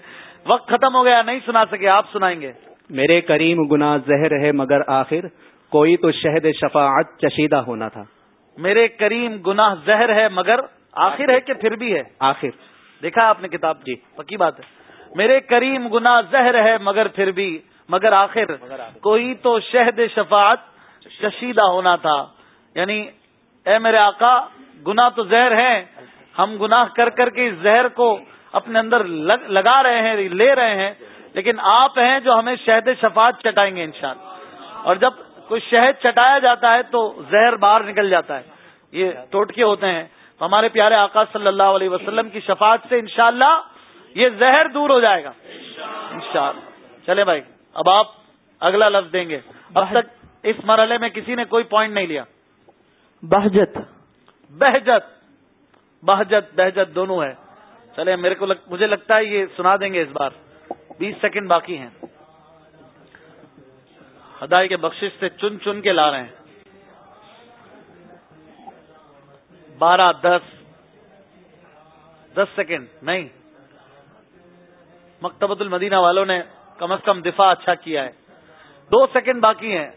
وقت ختم ہو گیا، نہیں سنا سکے، آپ سنائیں گے۔ میرے کریم گناہ زہر ہے، مگر آخر کوئی تو شہد شفاعت چشیدہ ہونا تھا۔ میرے کریم گناہ زہر ہے مگر آخر ہے کہ پھر بھی ہے؟ آخر۔ دیکھا آپ نے کتاب جی پکی بات ہے۔ میرے کریم گناہ زہر ہے مگر پھر بھی مگر آخر۔ کوئی تو شہد شفاعت کشیدہ ہونا تھا۔ یعنی اے میرے آقا گناہ تو زہر ہے ہم گناہ کر کر کے اس زہر کو اپنے اندر لگ لگا رہے ہیں لے رہے ہیں۔ لیکن آپ ہیں جو ہمیں شہد شفاعت چٹائیں گے انشاءاللہ۔ اور جب کوئی شہد چٹایا جاتا ہے تو زہر باہر نکل جاتا ہے۔ یہ ٹوٹکے ہوتے ہیں۔ ہمارے پیارے آقا صلی اللہ علیہ وسلم کی شفاعت سے انشاءاللہ یہ زہر دور ہو جائے گا۔ انشاءاللہ۔ چلے بھائی اب آپ اگلا لفظ دیں گے۔ اب تک اس مرحلے میں کسی نے کوئی پوائنٹ نہیں لیا۔ بہجت۔ بہجت۔ بہجت بہجت دونوں ہے چلے میرے کو لگ, مجھے لگتا ہے یہ سنا دیں گے اس بار۔ بیس سیکنڈ باقی ہیں۔ ہدائی کے بخشش سے چن چن کے لا رہے ہیں۔ بارہ دس دس سیکنڈ نہیں۔ مکتبۃ المدینہ والوں نے کم از کم دفاع اچھا کیا ہے۔ دو سیکنڈ باقی ہیں۔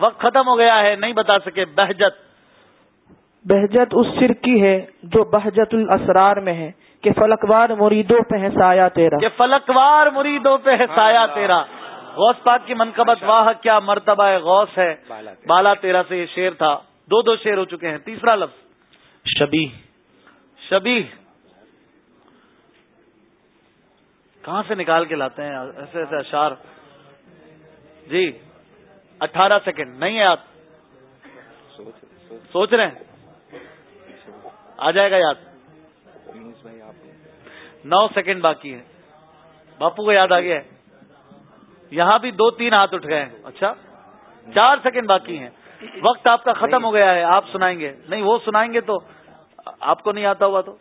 وقت ختم ہو گیا ہے نہیں بتا سکے۔ بہجت۔ بہجت اس سر کی ہے جو بہجت الاسرار میں ہے کہ فلکوار مریدوں پہ ہے سایہ تیرا۔ کہ فلکوار مریدوں پہ ہے سایہ تیرا۔ غوث پاک کی منقبت واہ کیا مرتبہ غوث ہے۔ بالا تیرا سے یہ شیر تھا۔ دو دو شیر ہو چکے ہیں۔ تیسرا لفظ۔ شبی۔ شبی۔ کہاں سے نکال کے لاتے ہیں؟ ایسے ایسے اشار جی اٹھارہ سیکنڈ۔ نہیں ہے آپ۔ سوچ رہے ہیں۔ آ جائے گا یاد۔ نو سیکنڈ باقی ہے باپو کو یاد آ گیا ہے۔ یہاں بھی دو تین ہاتھ اٹھ گئے ہیں۔ اچھا؟ چار سیکنڈ باقی ہیں۔ وقت آپ کا ختم ہو گیا ہے۔ آپ سنائیں گے۔ نہیں وہ سنائیں گے تو آپ کو نہیں آتا ہوا تو۔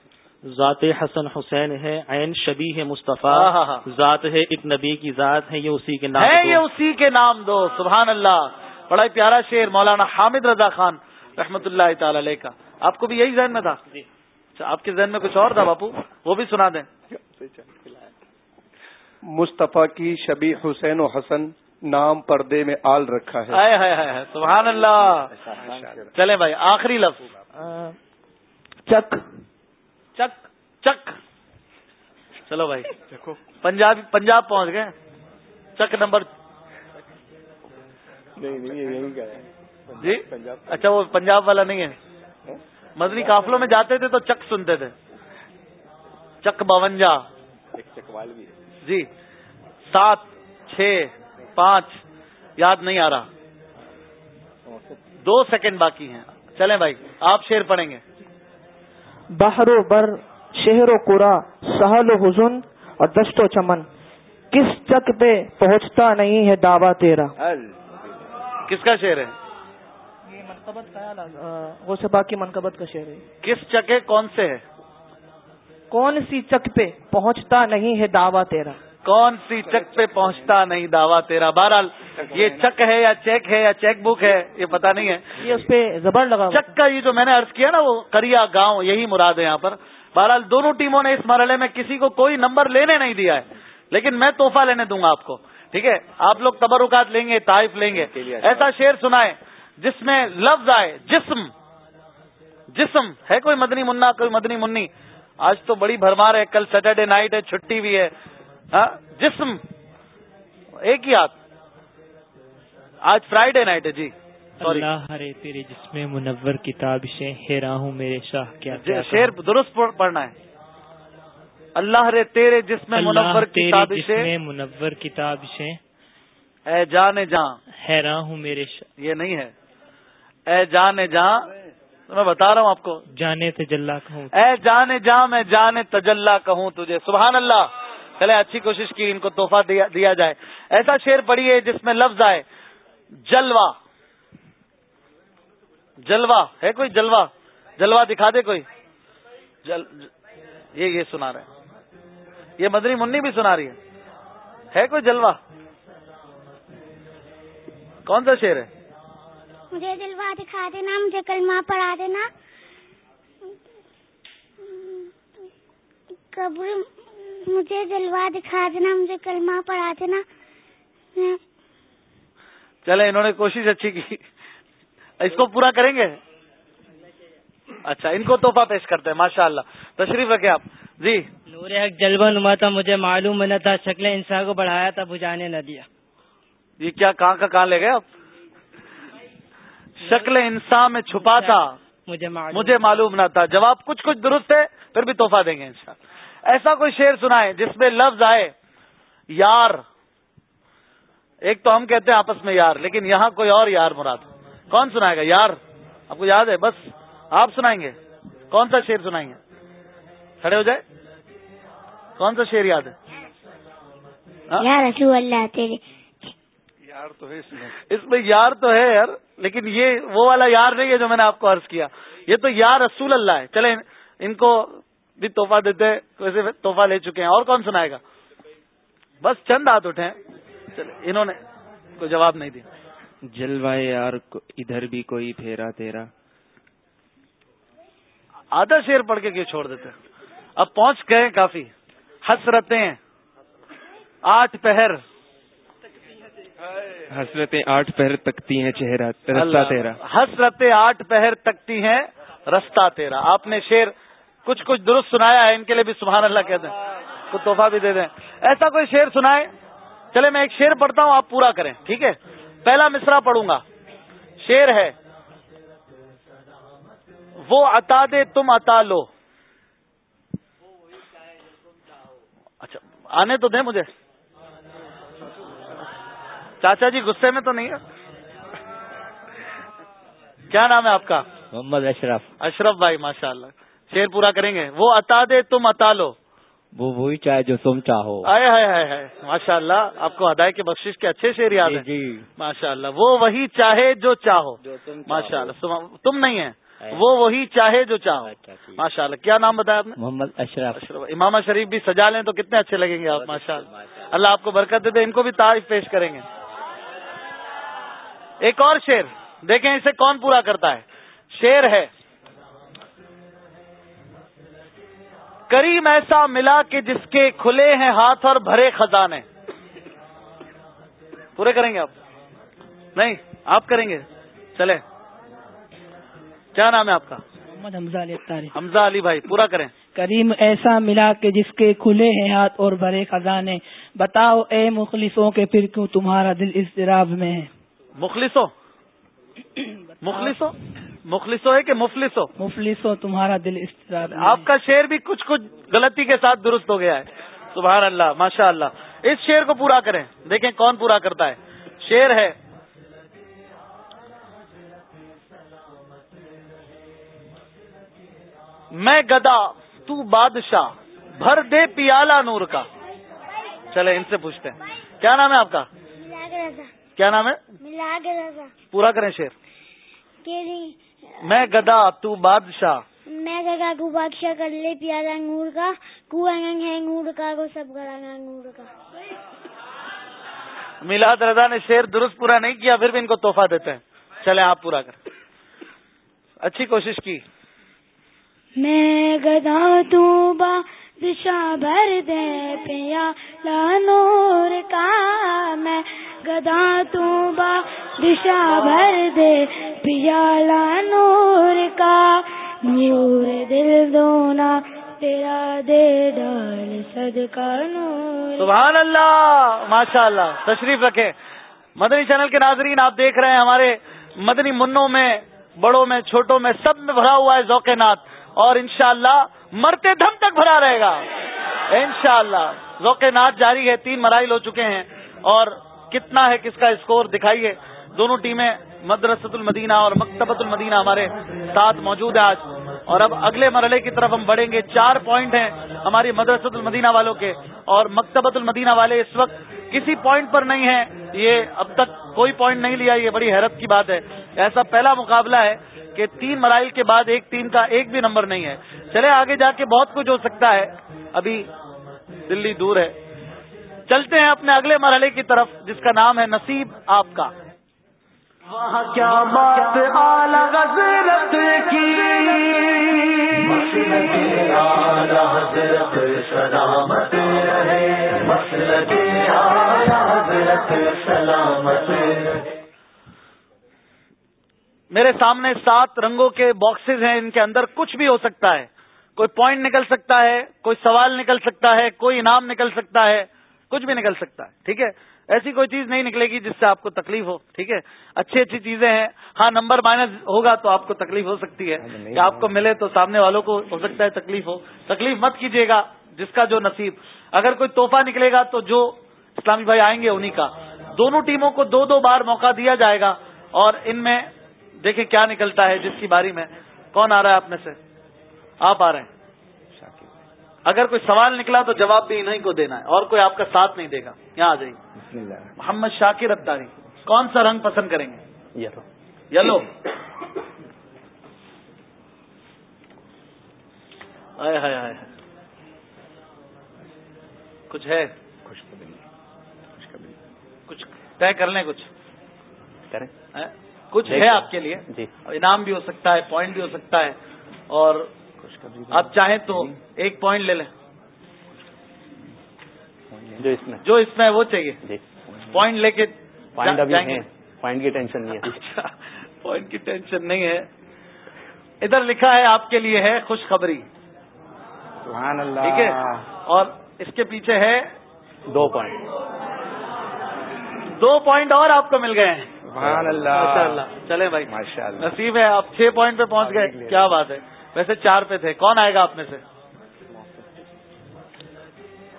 ذات حسن حسین ہے عین شبی ہے مصطفیٰ۔ ہاں، ہاں، ہاں۔ ذات ہے ایک نبی کی ذات ہے یہ اسی کے نام ہے۔ یہ اسی کے نام دو۔ سبحان اللہ۔ بڑا ہی پیارا شیر مولانا حامد رضا خان رحمت اللہ تعالی علیہ کا۔ آپ کو بھی یہی ذہن میں تھا؟ اچھا آپ کے ذہن میں کچھ اور تھا باپو؟ وہ بھی سنا دیں۔ مصطفیٰ کی شبی حسین و حسن نام پردے میں آل رکھا ہے۔ ہائے ہائے ہائے سبحان اللہ۔ چلیں بھائی آخری لفظ۔ چک۔ چک چک۔ چلو بھائی۔ پنجاب پنجاب پہنچ گئے۔ چک نمبر۔ نہیں نہیں یہ یہیں کا ہے۔ جی؟ اچھا وہ پنجاب والا نہیں ہے۔ مدنی قافلوں میں جاتے تھے تو چک سنتے تھے۔ چک بونجا جی سات چھ پانچ یاد نہیں آ رہا۔ دو سیکنڈ باقی ہیں۔ چلیں بھائی آپ شیر پڑھیں گے۔ بحر و بر شہر و قرا سہل و حزن اور دشت و چمن۔ کس چک پہ پہنچتا نہیں ہے دعویٰ تیرا؟ کس کا شیر ہے؟ یہ منقبت غوث پاک کی منقبت کا شعر ہے۔ کس چکے کون سے ہے؟ کون سی چک پہ پہنچتا نہیں ہے دعویٰ تیرا؟ کون سی چک پہ پہنچتا نہیں دعویٰ تیرا؟ بہرحال یہ چک ہے یا چیک ہے یا چیک بک ہے یہ پتا نہیں ہے۔ یہ اس پہ زبر لگا چک کا یہ جو میں نے ارض کیا نا وہ کریا گاؤں یہی مراد ہے یہاں پر۔ بہرحال دونوں ٹیموں نے اس مرحلے میں کسی کو کوئی نمبر لینے نہیں دیا ہے لیکن میں تحفہ لینے دوں گا آپ کو ٹھیک ہے؟ آپ لوگ تبرکات لیں گے تائف لیں گے۔ ایسا شعر سنائے جس میں لفظ آئے جسم۔ جسم ہے کوئی مدنی منا کوئی مدنی منی؟ آج تو بڑی بھرمار ہے کل سیٹرڈے نائٹ ہے چھٹی بھی ہے۔ ہاں جسم ایک ہی ہاتھ۔ آج فرائیڈے نائٹ ہے جی۔ اللہ ہرے تیرے جس میں منور کتاب سے ہوں میرے شاہ کیا کیا شیر درست پڑھنا ہے۔ اللہ رے تیرے جس میں منور کتاب میں منور کتاب سے اے جان جاں حیران ہوں میرے شاہ۔ یہ نہیں ہے۔ اے جان جاں میں بتا رہا ہوں آپ کو۔ جانے تجلا کہوں۔ اے جانے جاں میں جانے تجلا کہوں تجھے۔ سبحان اللہ۔ چلے اچھی کوشش کی ان کو تحفہ دیا جائے۔ ایسا شیر پڑھیے جس میں لفظ آئے۔ جلوا جلوا ہے کوئی جلوا جلوا دکھا دے کوئی۔ جل یہ یہ سنا رہے یہ مدنی منی بھی سنا رہی ہے۔ ہے کوئی جلوا کون سا شیر ہے؟ مجھے جلوا دکھا دینا مجھے کلمہ پڑھا دینا۔ قبر مجھے جلوا دکھا دینا مجھے کلمہ پڑھا دینا۔ چلے انہوں نے کوشش اچھی کی۔ اس کو پورا کریں گے؟ اچھا ان کو تحفہ پیش کرتے ہیں ماشاء اللہ تشریف رکھے آپ۔ جی۔ نور حق جلوہ نما تھا مجھے معلوم نہ تھا شکل انسان کو بڑھایا تھا بجانے نہ دیا۔ یہ کیا کہاں کا کہاں لے گئے آپ؟ شکل انسان میں چھپا تھا مجھے مجھے معلوم نہ تھا۔ جواب کچھ کچھ درست ہے پھر بھی تحفہ دیں گے انشاءاللہ ایسا کوئی شعر سنائے جس میں لفظ آئے یار۔ ایک تو ہم کہتے ہیں آپس میں یار لیکن یہاں کوئی اور یار مراد کون سنائے گا؟ یار۔ آپ کو یاد ہے؟ بس۔ آپ سنائیں گے۔ کون سا شیر سنائیں گے؟ کھڑے ہو جائے۔ کون سا شیر یاد ہے؟ ہاں؟ اللہ تیرے یار تو ہے اس میں۔ یار تو ہے یار لیکن یہ وہ والا یار نہیں ہے جو میں نے آپ کو عرض کیا۔ یہ تو یار رسول اللہ ہے۔ چلے ان کو بھی توحفہ دیتے ویسے توحفہ لے چکے ہیں۔ اور کون سنائے گا؟ بس چند ہاتھ اٹھے چلے انہوں نے کوئی جواب نہیں دیا۔ جلوائے یار ادھر بھی کوئی پھیرا تیرا۔ آدھا شیر پڑھ کے کیوں چھوڑ دیتے اب پہنچ گئے کافی۔ حسرتیں۔ آٹھ پہر۔ حسرتیں آٹھ پہر تکتی ہیں چہرہ رستہ تیرا۔ حسرتیں آٹھ پہر تکتی ہیں رستہ تیرا۔ آپ نے شیر کچھ کچھ درست سنایا ہے ان کے لیے بھی سبحان اللہ کہتے ہیں۔ کچھ تحفہ بھی دے دیں۔ ایسا کوئی شیر سنائے چلے میں ایک شیر پڑھتا ہوں آپ پورا کریں ٹھیک ہے؟ پہلا مصرا پڑھوں گا۔ شیر ہے وہ عطا دے تم عطا لو۔ اچھا آنے تو دیں مجھے؟ چاچا جی غصے میں تو نہیں ہے کیا نام ہے آپ کا؟ محمد اشرف۔ اشرف بھائی ماشاء اللہ شیر پورا کریں گے۔ وہ عطا دے تم عطا لو۔ وہ وہی چاہے جو تم چاہو۔ آئے ہائے ہائے ماشاء اللہ آپ کو ہدایت کے بخشش کے اچھے شیر یاد ہیں۔ جی۔ ماشاء اللہ وہ وہی چاہے جو چاہو۔ ماشاء اللہ تم نہیں ہے وہ وہی چاہے جو چاہو۔ ماشاء اللہ کیا نام بتایا آپ نے؟ محمد اشرف۔ اشرف۔ امامہ شریف بھی سجا لیں تو کتنے اچھے لگیں گے آپ ماشاء اللہ اللہ آپ کو برکت دے دے ان کو بھی تعریف پیش کریں گے۔ ایک اور شیر دیکھیں اسے کون پورا کرتا ہے۔ شیر ہے کریم ایسا ملا کہ جس کے کھلے ہیں ہاتھ اور بھرے خزانے۔ پورے کریں گے آپ؟ نہیں آپ کریں گے۔ چلے کیا نام ہے آپ کا؟ محمد حمزہ علی حمزہ علی بھائی پورا کریں۔ کریم ایسا ملا کہ جس کے کھلے ہیں ہاتھ اور بھرے خزانے۔ بتاؤ اے مخلصوں کے پھر کیوں تمہارا دل اضطراب میں ہے؟ مخلصوں مخلصوں مخلصو ہے کہ مفلسو؟ مفلسو تمہارا دل اس آپ کا شعر بھی کچھ کچھ غلطی کے ساتھ درست ہو گیا ہے۔ سبحان اللہ ماشاء اللہ اس شعر کو پورا کریں۔ دیکھیں کون پورا کرتا ہے۔ شعر ہے۔ میں گدا تو بادشاہ بھر دے پیالہ نور کا۔ چلے ان سے پوچھتے ہیں۔ کیا نام ہے آپ کا؟ کیا نام ہے؟ پورا کریں شیر میں گدا تو بادشاہ۔ میں گدا کو بادشاہ کر لے پیارا انگور کا کو انگ ہے انگور کا کو سب گڑا انگور کا۔ میلاد رضا نے شیر درست پورا نہیں کیا پھر بھی ان کو تحفہ دیتے ہیں۔ چلے آپ پورا کر اچھی کوشش کی۔ میں گدا تو بادشاہ بھر دے پیا نور کا میں گدا تو بادشاہ بھر دے پیالہ نور کا نور دل دونا۔ تیرا دے ڈال صدقہ نور۔ سبحان اللہ ماشاء اللہ تشریف رکھے مدنی چینل کے ناظرین، آپ دیکھ رہے ہیں ہمارے مدنی منوں میں، بڑوں میں، چھوٹوں میں، سب میں بھرا ہوا ہے ذوق نات اور انشاءاللہ مرتے دم تک بھرا رہے گا۔ انشاءاللہ۔ ذوق نات جاری ہے، تین مرائل ہو چکے ہیں اور کتنا ہے، کس کا اسکور دکھائیے۔ دونوں ٹیمیں مدرسۃ المدینہ اور مکتبۃ المدینہ ہمارے ساتھ موجود ہے آج۔ اور اب اگلے مرحلے کی طرف ہم بڑھیں گے۔ چار پوائنٹ ہیں ہماری مدرسۃ المدینہ والوں کے۔ اور مکتبۃ المدینہ والے اس وقت کسی پوائنٹ پر نہیں ہیں۔ یہ اب تک کوئی پوائنٹ نہیں لیا، یہ بڑی حیرت کی بات ہے۔ ایسا پہلا مقابلہ ہے کہ تین مرائل کے بعد ایک ٹیم کا ایک بھی نمبر نہیں ہے۔ چلے آگے جا کے بہت کچھ ہو سکتا ہے۔ ابھی دلی دور ہے۔ چلتے ہیں اپنے اگلے مرحلے کی طرف جس کا نام ہے نصیب آپ کا۔ کیا بات حضرت کی؟ حضرت سلامت حضرت سلامت میرے سامنے سات رنگوں کے باکسز ہیں ان کے اندر کچھ بھی ہو سکتا ہے۔ کوئی پوائنٹ نکل سکتا ہے کوئی سوال نکل سکتا ہے کوئی انعام نکل سکتا ہے کچھ بھی نکل سکتا ہے ٹھیک ہے؟ ایسی کوئی چیز نہیں نکلے گی جس سے آپ کو تکلیف ہو ٹھیک ہے؟ اچھی اچھی چیزیں ہیں۔ ہاں نمبر مائنس ہوگا تو آپ کو تکلیف ہو سکتی ہے۔ کہ آپ کو ملے تو سامنے والوں کو ہو سکتا ہے تکلیف ہو۔ تکلیف مت کیجیے گا جس کا جو نصیب۔ اگر کوئی توحفہ نکلے گا تو جو اسلامی بھائی آئیں گے انہیں کا۔ دونوں ٹیموں کو دو دو بار موقع دیا جائے گا اور ان میں دیکھیں کیا نکلتا ہے جس کی باری میں۔ کون آ رہا ہے آپ میں سے؟ آپ آ رہے ہیں۔ اگر کوئی سوال نکلا تو جواب بھی انہیں کو دینا ہے اور کوئی آپ کا ساتھ نہیں دے گا۔ یہاں آ جائیے۔ محمد شاکر اتاری کون سا رنگ پسند کریں گے؟ یلو۔ یلو۔ کچھ ہے؟ کچھ طے کر لیں کچھ۔ کریں۔ کچھ ہے آپ کے لیے۔ جی۔ انعام بھی ہو سکتا ہے پوائنٹ بھی ہو سکتا ہے۔ اور آپ چاہیں تو ایک پوائنٹ لے لیں۔ جو اس میں۔ جو اس میں وہ چاہیے۔ جی۔ پوائنٹ لے کے پوائنٹ ابھی جائیں گے۔ ہے پوائنٹ کی ٹینشن نہیں ہے۔ اچھا۔ پوائنٹ کی ٹینشن نہیں ہے۔ ادھر لکھا ہے آپ کے لیے ہے خوشخبری۔ ٹھیک ہے؟ اور اس کے پیچھے ہے دو پوائنٹ دو پوائنٹ اور آپ کو مل گئے ہیں۔ سبحان اللہ. ماشاء اللہ چلے بھائی. ماشاء اللہ نصیب ہے آپ چھ پوائنٹ پہ پہنچ گئے. کیا بات ہے. ویسے چار پہ تھے. کون آئے گا آپ میں سے؟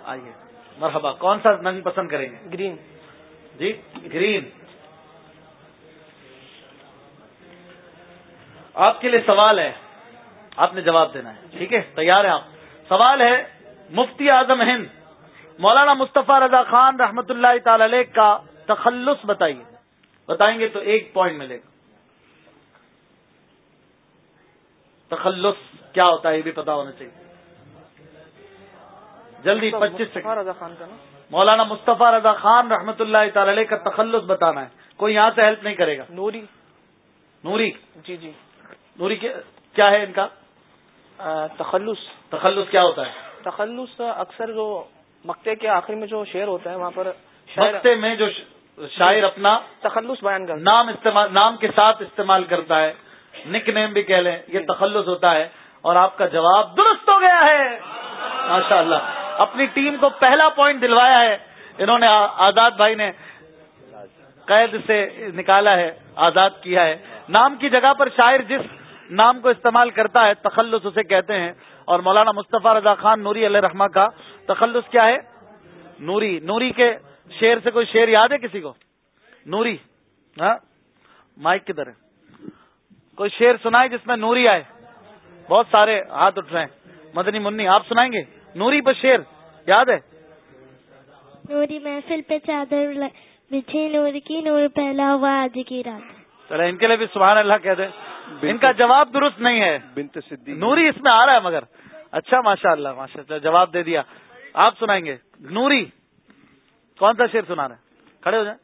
آئیے. مرحبا. کون سا رنگ پسند کریں گے؟ گرین. جی؟ گرین. آپ کے لیے سوال ہے. آپ نے جواب دینا ہے. ٹھیک ہے؟ تیار ہے آپ. سوال ہے مفتی اعظم ہند مولانا مصطفیٰ رضا خان رحمت اللہ تعالی علیہ کا تخلص بتائیے. بتائیں گے تو ایک پوائنٹ ملے گا۔ تخلص کیا ہوتا ہے یہ بھی پتا ہونا چاہیے۔ جلدی پچیس سیکنڈ۔ رضا خان کا نا۔ مولانا مصطفیٰ رضا خان رحمت اللہ تعالی علیہ کا تخلص بتانا ہے۔ کوئی یہاں سے ہیلپ نہیں کرے گا۔ نوری۔ نوری۔ جی جی۔ نوری کیا ہے ان کا؟ تخلص۔ تخلص کیا ہوتا ہے؟ تخلص اکثر جو مکتے کے آخر میں جو شعر ہوتا ہے وہاں پر مکتے میں جو شاعر اپنا تخلص بیان کرتا نام استعمال نام کے ساتھ استعمال کرتا ہے۔ نک نیم بھی کہہ لیں یہ تخلص ہوتا ہے۔ اور آپ کا جواب درست ہو گیا ہے۔ ماشاء اللہ اپنی ٹیم کو پہلا پوائنٹ دلوایا ہے۔ انہوں نے آزاد بھائی نے قید سے نکالا ہے آزاد کیا ہے۔ نام کی جگہ پر شاعر جس نام کو استعمال کرتا ہے تخلص اسے کہتے ہیں۔ اور مولانا مصطفیٰ رضا خان نوری علیہ رحمہ کا تخلص کیا ہے؟ نوری نوری کے شیر سے کوئی شیر یاد ہے کسی کو؟ نوری ہاں؟ مائک کدھر ہے؟ کوئی شیر سنائے جس میں نوری آئے؟ بہت سارے ہاتھ اٹھ رہے ہیں۔ مدنی منی آپ سنائیں گے؟ نوری پر شیر یاد ہے؟ نوری محفل پہ چادر بچھی نور کی نور پہلا ہوا آج کی رات۔ چلے ان کے لیے بھی سبحان اللہ کہہ دیں۔ ان کا جواب درست نہیں ہے۔ بنت صدیق۔ نوری اس میں آ رہا ہے مگر۔ اچھا ماشاء اللہ ماشاء اللہ جواب دے دیا۔ آپ سنائیں گے۔ نوری کون سا شیر سنا رہے ہیں کھڑے ہو جائیں۔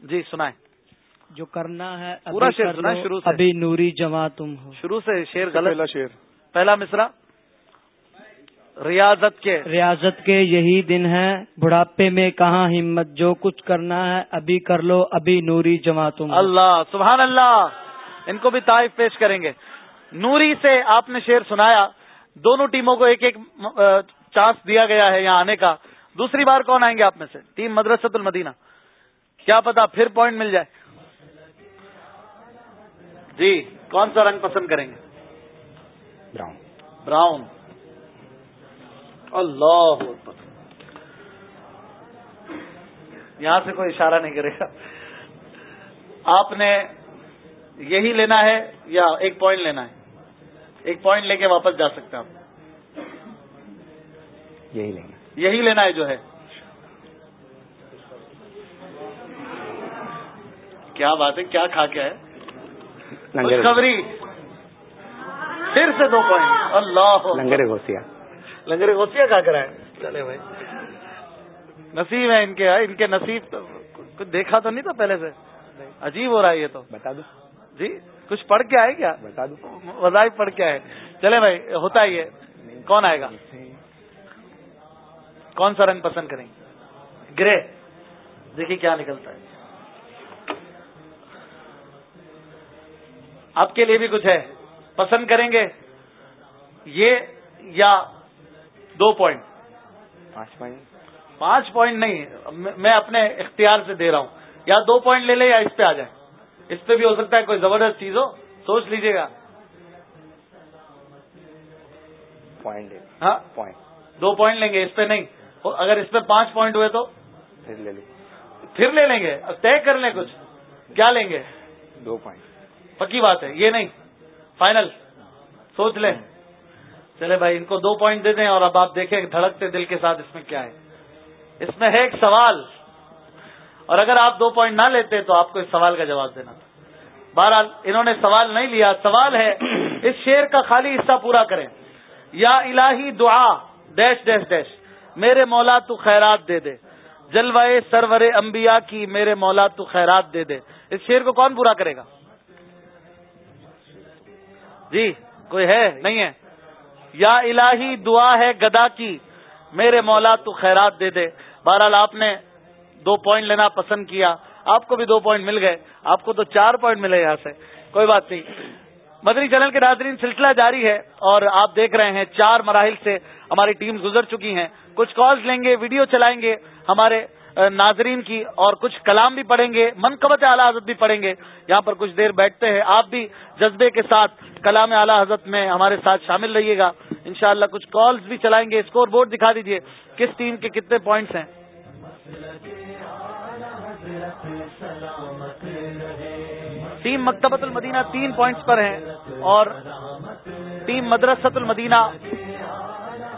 جی سنائیں۔ جو کرنا ہے پورا شیر سنائیں شروع سے۔ ابھی نوری جمع تم ہو۔ شروع سے شیر پہلا غلط۔ شیر پہلا مصرا ریاضت کے۔ ریاضت کے یہی دن ہے بڑھاپے میں کہاں ہمت؟ جو کچھ کرنا ہے ابھی کر لو۔ ابھی نوری جمع تم ہو۔ اللہ سبحان اللہ۔ ان کو بھی تعریف پیش کریں گے۔ نوری سے آپ نے شیر سنایا۔ دونوں ٹیموں کو ایک ایک چانس دیا گیا ہے یہاں آنے کا۔ دوسری بار کون آئیں گے آپ میں سے؟ ٹیم مدرسۃ المدینہ۔ کیا پتا پھر پوائنٹ مل جائے۔ جی کون سا رنگ پسند کریں گے؟ براؤن۔ براؤن۔ اللہ یہاں سے کوئی اشارہ نہیں کرے گا۔ آپ نے یہی لینا ہے یا ایک پوائنٹ لینا ہے؟ ایک پوائنٹ لے کے واپس جا سکتے ہیں آپ۔ یہی لیں گے۔ یہی لینا ہے جو ہے۔ کیا بات ہے؟ کیا کھا کے ہے خوشخبری۔ پھر سے دو پوائنٹ اللہ۔ لنگر گوسیا لنگر گوسیا کھا کر آئے۔ چلے بھائی۔ نصیب ہے ان کے ان کے نصیب تو کچھ دیکھا تو نہیں تھا پہلے سے؟ عجیب ہو رہا ہے یہ تو۔ بتا دو۔ جی کچھ پڑھ کے آئے کیا؟ بتا دو۔ وظائف پڑھ کے آئے۔ چلے بھائی ہوتا ہی ہے کون آئے گا؟ کون سا رنگ پسند کریں گے؟ گرے۔ دیکھیے کیا نکلتا ہے۔ آپ کے لیے بھی کچھ ہے۔ پسند کریں گے۔ یہ یا دو پوائنٹ پانچ پوائنٹ پانچ پوائنٹ نہیں میں اپنے اختیار سے دے رہا ہوں۔ یا دو پوائنٹ لے لے یا اس پہ آ جائیں۔ اس پہ بھی ہو سکتا ہے کوئی زبردست چیز ہو۔ سوچ لیجیے گا۔ پوائنٹ ہاں۔ پوائنٹ دو پوائنٹ لیں گے اس پہ نہیں۔ اگر اس پہ پانچ پوائنٹ ہوئے تو پھر لے لو پھر لے لیں گے۔ طے کر لیں کچھ۔ کیا لیں گے؟ دو پوائنٹ پکی بات ہے یہ نہیں۔ فائنل سوچ لیں۔ چلے بھائی ان کو دو پوائنٹ دے دیں اور اب آپ دیکھیں دھڑکتے دل کے ساتھ اس میں کیا ہے۔ اس میں ہے ایک سوال۔ اور اگر آپ دو پوائنٹ نہ لیتے تو آپ کو اس سوال کا جواب دینا تھا۔ بہرحال انہوں نے سوال نہیں لیا۔ سوال ہے <clears throat> اس شیر کا خالی حصہ پورا کریں۔ یا الہی دعا ڈیش ڈیش ڈیش۔ میرے مولا تو خیرات دے دے۔ جلوائے سرور انبیاء کی میرے مولا تو خیرات دے دے۔ اس شیر کو کون پورا کرے گا؟ جی کوئی ہے؟ نہیں ہے۔ یا الہی، دعا ہے گدا کی۔ میرے مولا تو خیرات دے دے۔ بہرحال آپ نے دو پوائنٹ لینا پسند کیا۔ آپ کو بھی دو پوائنٹ مل گئے۔ آپ کو تو چار پوائنٹ ملے یہاں سے۔ کوئی بات نہیں۔ مدری چینل کے ناظرین، سلسلہ جاری ہے اور آپ دیکھ رہے ہیں چار مراحل سے ہماری ٹیم گزر چکی ہیں۔ کچھ کالز لیں گے ویڈیو چلائیں گے ہمارے ناظرین کی اور کچھ کلام بھی پڑھیں گے، منقبت اعلیٰ حضرت بھی پڑھیں گے۔ یہاں پر کچھ دیر بیٹھتے ہیں۔ آپ بھی جذبے کے ساتھ کلام اعلیٰ حضرت میں ہمارے ساتھ شامل رہیے گا۔ انشاءاللہ کچھ کالز بھی چلائیں گے۔ اسکور بورڈ دکھا دیجیے کس ٹیم کے کتنے پوائنٹس ہیں۔ ٹیم مکتبت المدینہ تین پوائنٹس پر ہیں اور ٹیم مدرسۃ المدینہ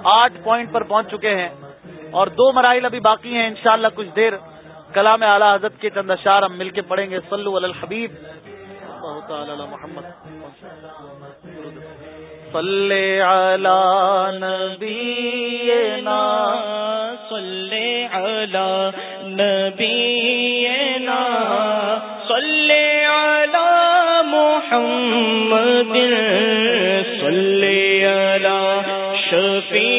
آٹھ پوائنٹ پر پہنچ چکے ہیں اور دو مراحل ابھی باقی ہیں، انشاءاللہ کچھ دیر کلام اعلی حضرت کے چند اشار ہم مل کے پڑھیں گے۔ صلو علی الحبیب۔ محمد۔ صلی علی نبینا، صلی علی نبینا۔ صلی علی محمد صلی علی شفیع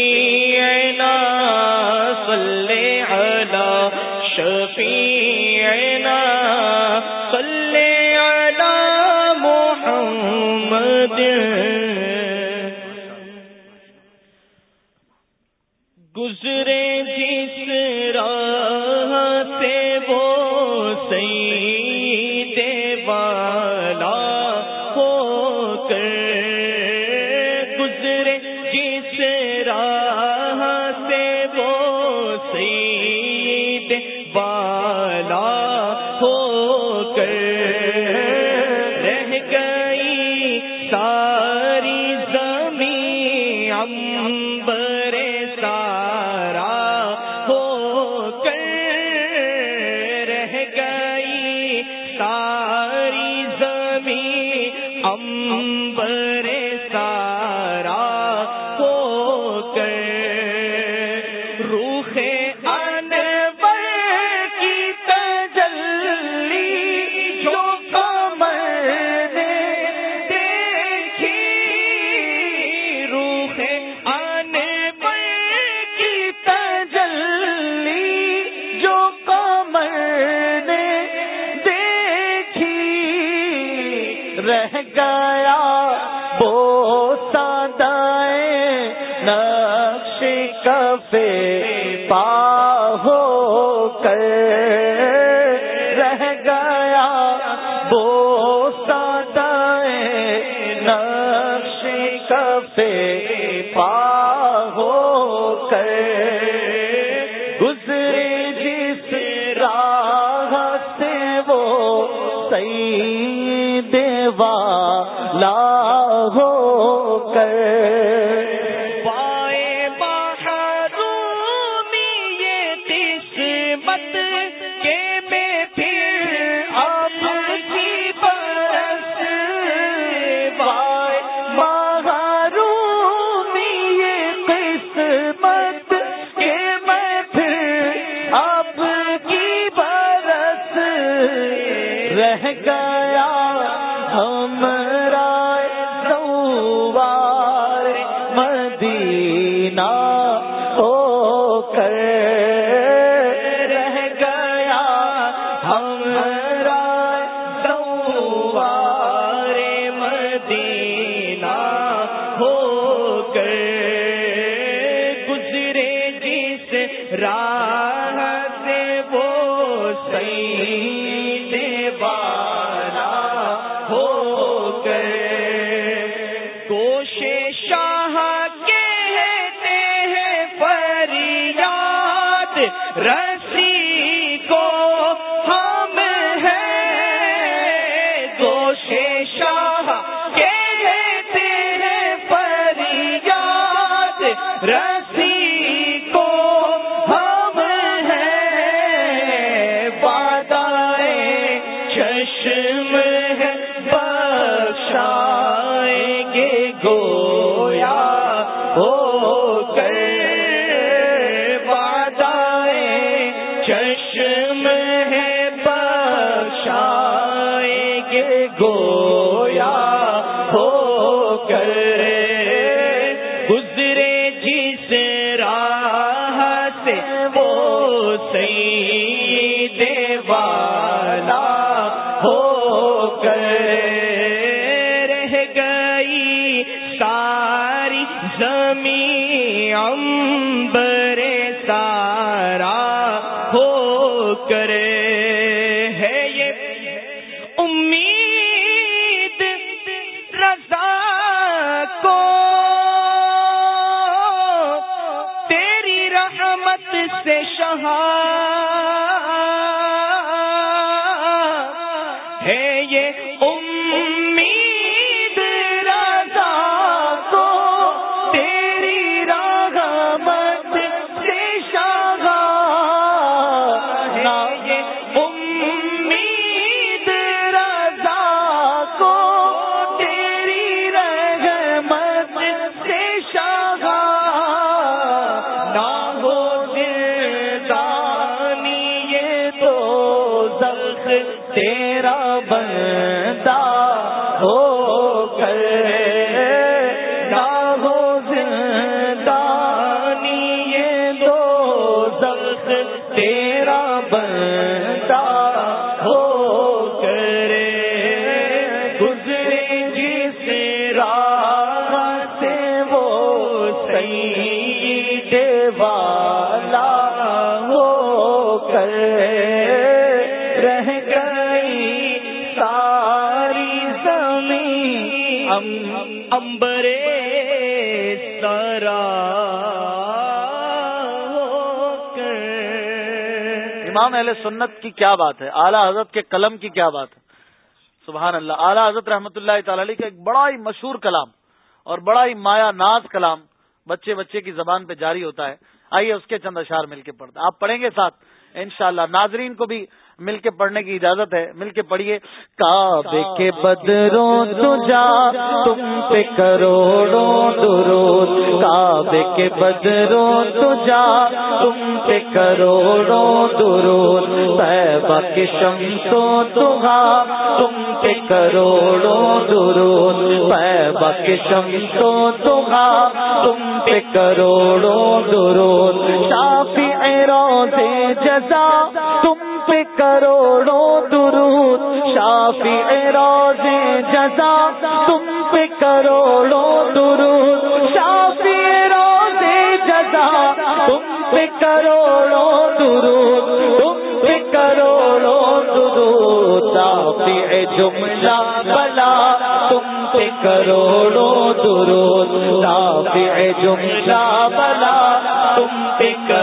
رہ گیا وہ سادائے کفے پا ہو کر رہ گیا وہ سادائے نقش کفے پا ہو کر کر امام اہل سنت کی کیا بات ہے؟ اعلیٰ حضرت کے قلم کی کیا بات ہے؟ سبحان اللہ، اعلیٰ حضرت رحمت اللہ تعالی علیہ کا ایک بڑا ہی مشہور کلام اور بڑا ہی مایا ناز کلام بچے بچے کی زبان پہ جاری ہوتا ہے۔ آئیے اس کے چند اشار مل کے پڑھتے آپ پڑھیں گے ساتھ۔ انشاءاللہ ناظرین کو بھی مل کے پڑھنے کی اجازت ہے مل کے پڑھیے۔ کعبے کے بدروں تجا تم پہ کروڑوں درود۔ کعبے کے بدروں تجا تم پہ کروڑوں درود۔ طیبہ کے شمسوں تہا تم پہ کروڑوں درود۔ طیبہ کے شمسوں تہا تم پہ کروڑوں درود۔ شافی روزے جزا، تم پہ کروڑوں درود شافی روز جزا، تم پہ کروڑوں درود شافی روز جزا، تم پہ کروڑوں درود، تم پہ کروڑوں درود دافع جملہ بلا، تم پہ کروڑوں درود دافع جملہ بلا، تم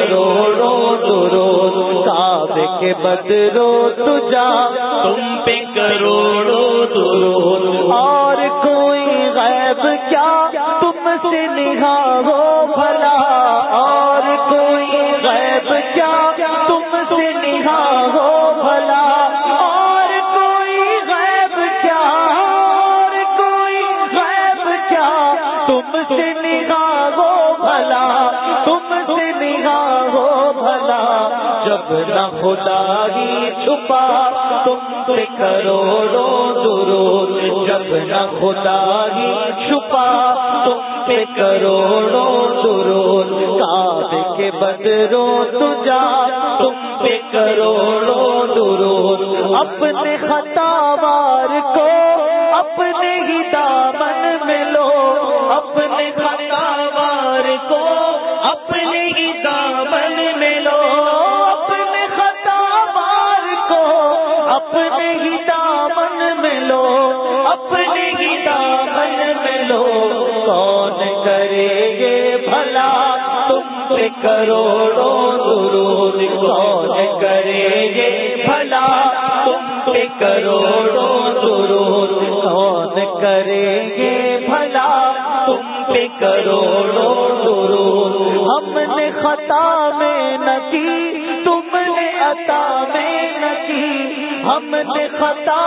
پہ کروڑوں درود کعبے کے بدرو تجا تم پہ کروڑوں درود اور کوئی غیب کیا؟ تم سے نگاہو بھلا۔ اور کوئی غیب کیا؟ تم سے نگاہو بھلا۔ اور کوئی غیب کیا؟ اور کوئی غیب کیا؟ تم سے نگاہو بھلا۔ تم سے نگاہو بھلا، جب نہ خدا ہی چھپا، تم پہ کروڑوں درود، جب نہ خدا ہی چھپا، تم پہ کروڑوں درود کعبے کے بدروں تجا، تم پہ کروڑوں درود، اپنے خطاوار کو، اپنے ہی دامن لو اپنے ہی دامن میں لو کون کرے گے بھلا؟ تم پہ کروڑوں درود، کون کرے گے بھلا؟ تم پہ کروڑوں درود، کون کرے گے بھلا؟ تم پہ کروڑوں درود، ہم نے خطا میں نہ کی، تم نے عطا میں نہ کی، ہم نے خطا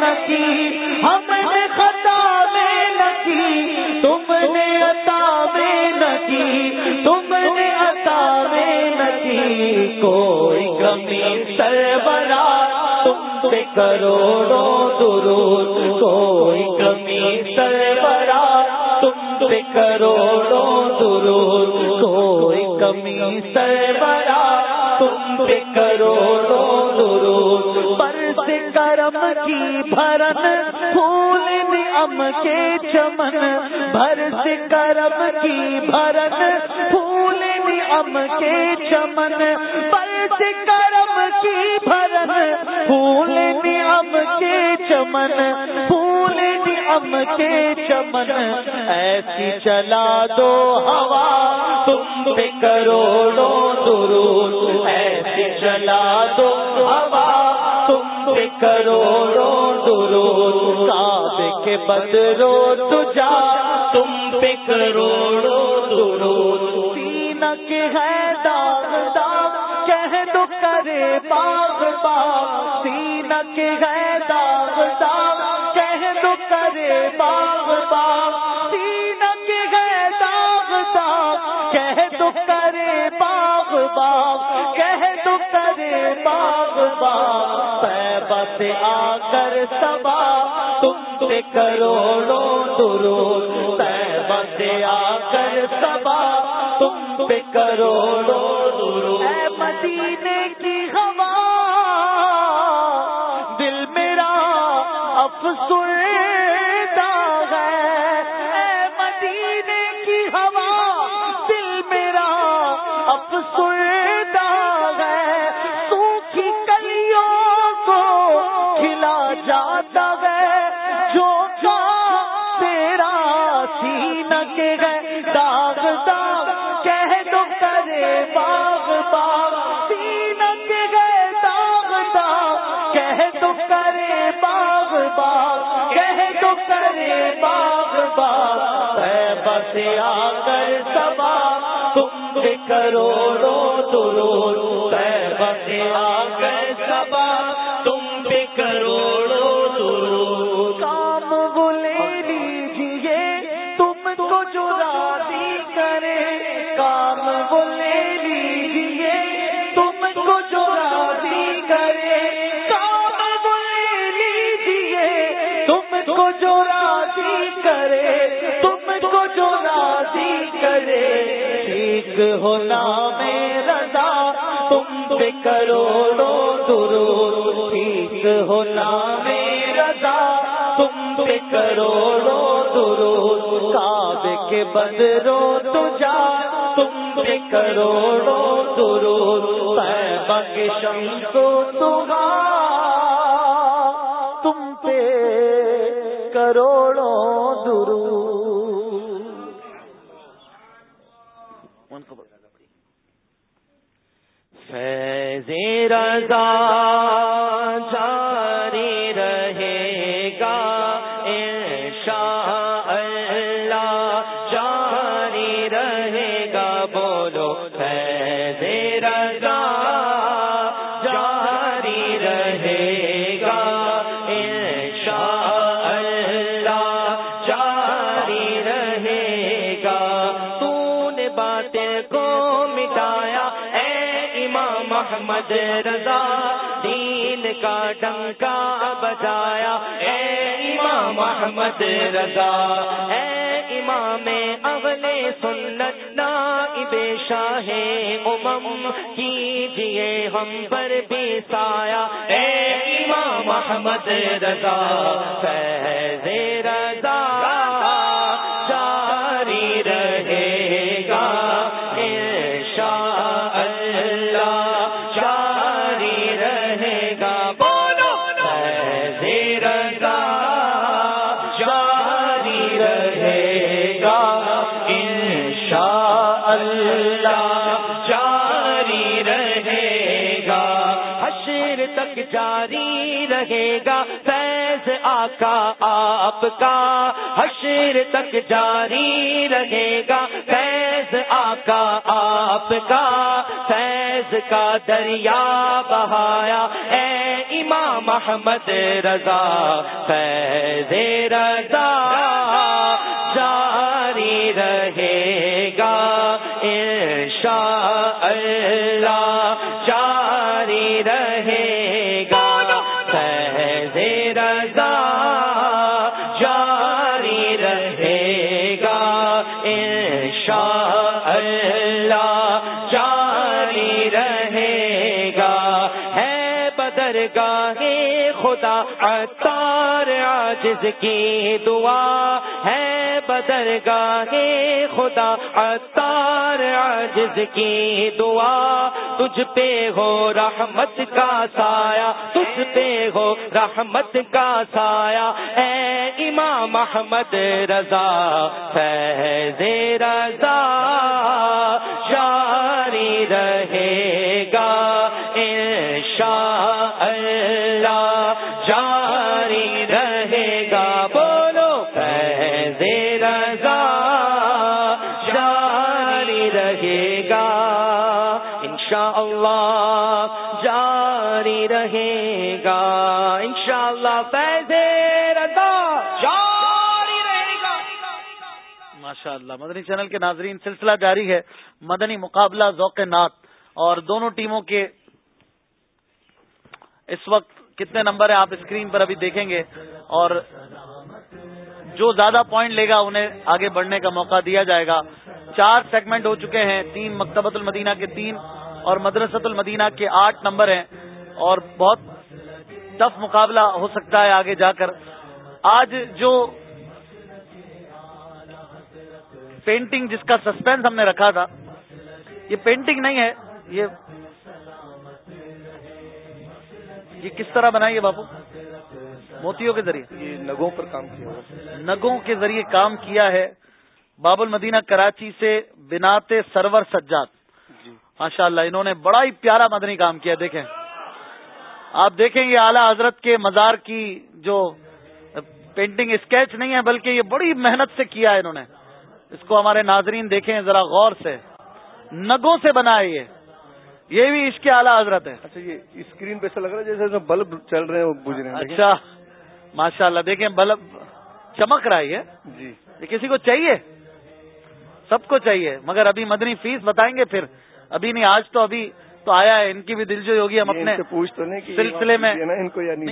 نہ کی ہم نے خطا میں نہ کی تم نے عطا میں نہ کی تم نے عطا میں نہ کی کوئی کمی سربرا تم پہ کروڑوں درود، کوئی کمی سربرا تم پہ کروڑوں درود، کوئی کمی سربرا تم پہ کروڑوں سے کرم کی بھرن، پھول ام کے چمن۔ بھر سے کرم کی بھرن، پھول ام کے چمن۔ پر سے کرم کی بھرن، پھول ام کے چمن۔ پھول ام کے چمن۔ ایسی چلا دو ہوا، تم پہ کروڑوں درود۔ ایسی چلا دو ہوا کروڑوں درود کعبے کے بدرو تجا تم پہ کروڑوں درود سینہ کے ہے داغ داغ کہہ دو کرے باغ باغ سینہ کے ہے داغ داغ کہہ دو کرے باغ باغ سینہ کے ہے داغ داغ، کہہ دو کرے باغ باغ، کہہ دو کرے باغ باغ پیبا سے آ کر سبا، تم پہ کروڑوں درود پیبا سے آ کر سبا، تم پہ کروڑوں درود. اے مدینے کی ہوا، دل میرا افسردہ ہے افسردہ ہے۔ سوکھی کلیوں کو کھلا جاتا ہے۔ جو کا تیرا سین کے گئے داغ داغ کہہ دو کرے باغ باغ۔ سین کے گئے داغ داغ کہہ دو کرے باغ باغ، کہہ تو کرے باغ باغ۔ بس آ کر سبا، تم بھی کرو رو درود بس آ کر سبا، تم بھی کرو کو جو راضی کرے، تم کو جو راضی کرے، ٹھیک ہونا میں رضا، تم پہ کروڑوں درود، ٹھیک ہونا میں رضا، تم پہ کروڑوں درود کعبے کے بدرو تو جا تم پہ کروڑوں درود طیبہ کے شمس و تغا کروڑوں درو۔ فیض رضا احمد محمد رضا۔ اے امام اگلے سنت، نائب شاہ امم، کیجیے ہم پر بھی سایہ۔ اے امام محمد رضا، فیض رضا۔ آپ کا حشر تک جاری رہے گا۔ فیض آقا آپ کا، فیض کا دریا بہایا۔ اے امام محمد رضا، فیض رضا جاری رہے گا۔ انشاء اللہ جاری رہے ہے گاہے خدا اتار عاجز کی دعا ہے۔ بدر گاہے خدا اتار عاجز کی دعا۔ تجھ پہ ہو رحمت کا سایہ، تجھ پہ ہو رحمت کا سایہ۔ اے امام محمد رضا، فیض رضا اللہ مدنی چینل کے ناظرین، سلسلہ جاری ہے۔ مدنی مقابلہ ذوق نات اور دونوں ٹیموں کے اس وقت کتنے نمبر ہیں آپ اسکرین پر ابھی دیکھیں گے۔ اور جو زیادہ پوائنٹ لے گا انہیں آگے بڑھنے کا موقع دیا جائے گا۔ چار سیگمنٹ ہو چکے ہیں۔ تین مکتبۃ المدینہ کے تین اور مدرسۃ المدینہ کے آٹھ نمبر ہیں۔ اور بہت ٹف مقابلہ ہو سکتا ہے آگے جا کر۔ آج جو پینٹنگ جس کا سسپینس ہم نے رکھا تھا یہ پینٹنگ نہیں ہے یہ یہ کس طرح بنائی ہے باپو موتیوں کے ذریعے۔ یہ نگوں پر کام کیا نگوں کے ذریعے کام کیا ہے۔ باب المدینہ کراچی سے بناتے سرور سجاد۔ ماشاء اللہ انہوں نے بڑا ہی پیارا مدنی کام کیا دیکھیں۔ آپ دیکھیں یہ اعلیٰ حضرت کے مزار کی جو پینٹنگ اسکیچ نہیں ہے بلکہ یہ بڑی محنت سے کیا ہے انہوں نے۔ اس کو ہمارے ناظرین دیکھیں ذرا غور سے۔ نگوں سے بنائے یہ۔ یہ بھی اس کے اعلیٰ حضرت ہے۔ اچھا یہ اسکرین پہ ایسا لگ رہا ہے جیسے بلب چل رہے ہیں وہ بج رہے ہیں اچھا۔ ماشاء اللہ دیکھیں بلب چمک رہا ہے جی۔ یہ کسی کو چاہیے؟ سب کو چاہیے مگر ابھی مدنی فیس بتائیں گے پھر۔ ابھی نہیں آج تو ابھی تو آیا ہے۔ ان کی بھی دل جو ہوگی ہم اپنے پوچھ تو نہیں سلسلے میں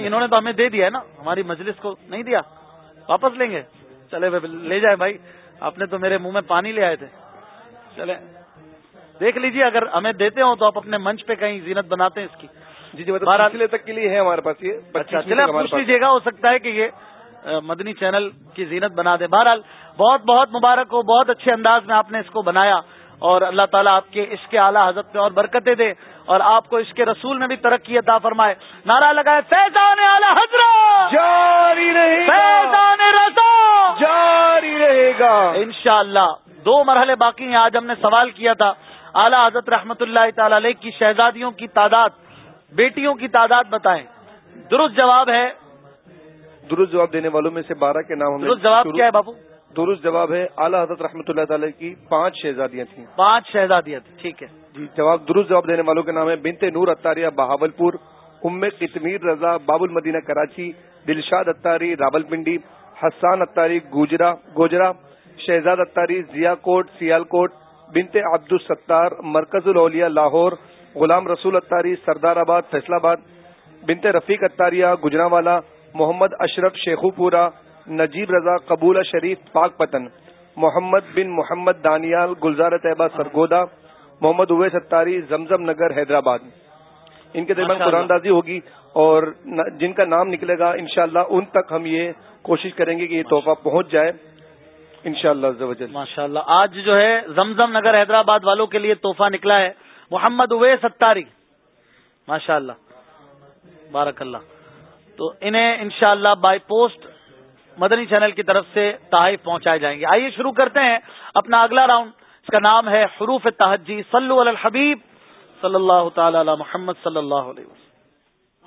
انہوں نے تو ہمیں دے دیا ہے نا ہماری مجلس کو نہیں دیا۔ واپس لیں گے۔ چلے لے جائے بھائی۔ آپ نے تو میرے منہ میں پانی لے آئے تھے۔ چلے دیکھ لیجیے اگر ہمیں دیتے ہوں تو آپ اپنے منچ پہ کہیں زینت بناتے ہیں اس کی۔ جی جی بارہ- سلسلے تک کے لیے ہے ہمارے پاس یہ۔ اچھا 25 چلے پوچھ لیجیے گا ہو سکتا ہے کہ یہ مدنی چینل کی زینت بنا دے۔ بہرحال بہت بہت مبارک ہو بہت اچھے انداز میں آپ نے اس کو بنایا۔ اور اللہ تعالیٰ آپ کے عشق اعلیٰ حضرت میں اور برکتیں دے اور آپ کو عشق رسول میں بھی ترقی عطا فرمائے۔ نعرہ لگائے فیضان اعلی حضرت! جاری رہے گا۔ فیضان رضا! جاری رہے گا۔ انشاءاللہ دو مرحلے باقی ہیں آج ہم نے سوال کیا تھا۔ اعلیٰ حضرت رحمت اللہ تعالی علیہ کی شہزادیوں کی تعداد بیٹیوں کی تعداد بتائیں۔ درست جواب ہے۔ درست جواب دینے والوں میں سے بارہ کے نام درست جواب کیا ہے بابو درست جواب ہے اعلیٰ حضرت رحمۃ اللہ تعالی کی پانچ شہزادیاں تھیں۔ پانچ شہزادیاں تھی ٹھیک ہے۔ جی جواب درست جواب دینے والوں کے نام ہے بنت نور اتاریہ بہاول پور ام قطمیر رضا باب المدینہ کراچی دلشاد اتاری راول پنڈی حسان اتاری گوجرا گوجرا شہزاد اتاری ضیا کوٹ سیال کوٹ بنت عبد الستار مرکز الاولیاء لاہور غلام رسول اتاری سردار آباد فیصلہ آباد بنت رفیق اتاریہ گجراوالا محمد اشرف شیخو پورا نجیب رضا قبول شریف پاک پتن محمد بن محمد دانیال گلزار طیبہ سرگودا محمد اویس اتاری زمزم نگر حیدرآباد۔ ان کے درمیان۔ قرآن دازی ہوگی اور جن کا نام نکلے گا انشاءاللہ ان تک ہم یہ کوشش کریں گے کہ یہ تحفہ پہنچ جائے۔ انشاءاللہ شاء اللہ ماشاء اللہ آج جو ہے زمزم نگر حیدرآباد والوں کے لیے تحفہ نکلا ہے۔ محمد اویس ستاری ماشاء اللہ بارک اللہ۔ تو انہیں انشاءاللہ اللہ بائی پوسٹ مدنی چینل کی طرف سے تحائف پہنچائے جائیں گے۔ آئیے شروع کرتے ہیں اپنا اگلا راؤنڈ۔ اس کا نام ہے حروف تہجی۔ صلو علی الحبیب۔ صلی اللہ تعالی علی محمد صلی اللہ علیہ وسلم۔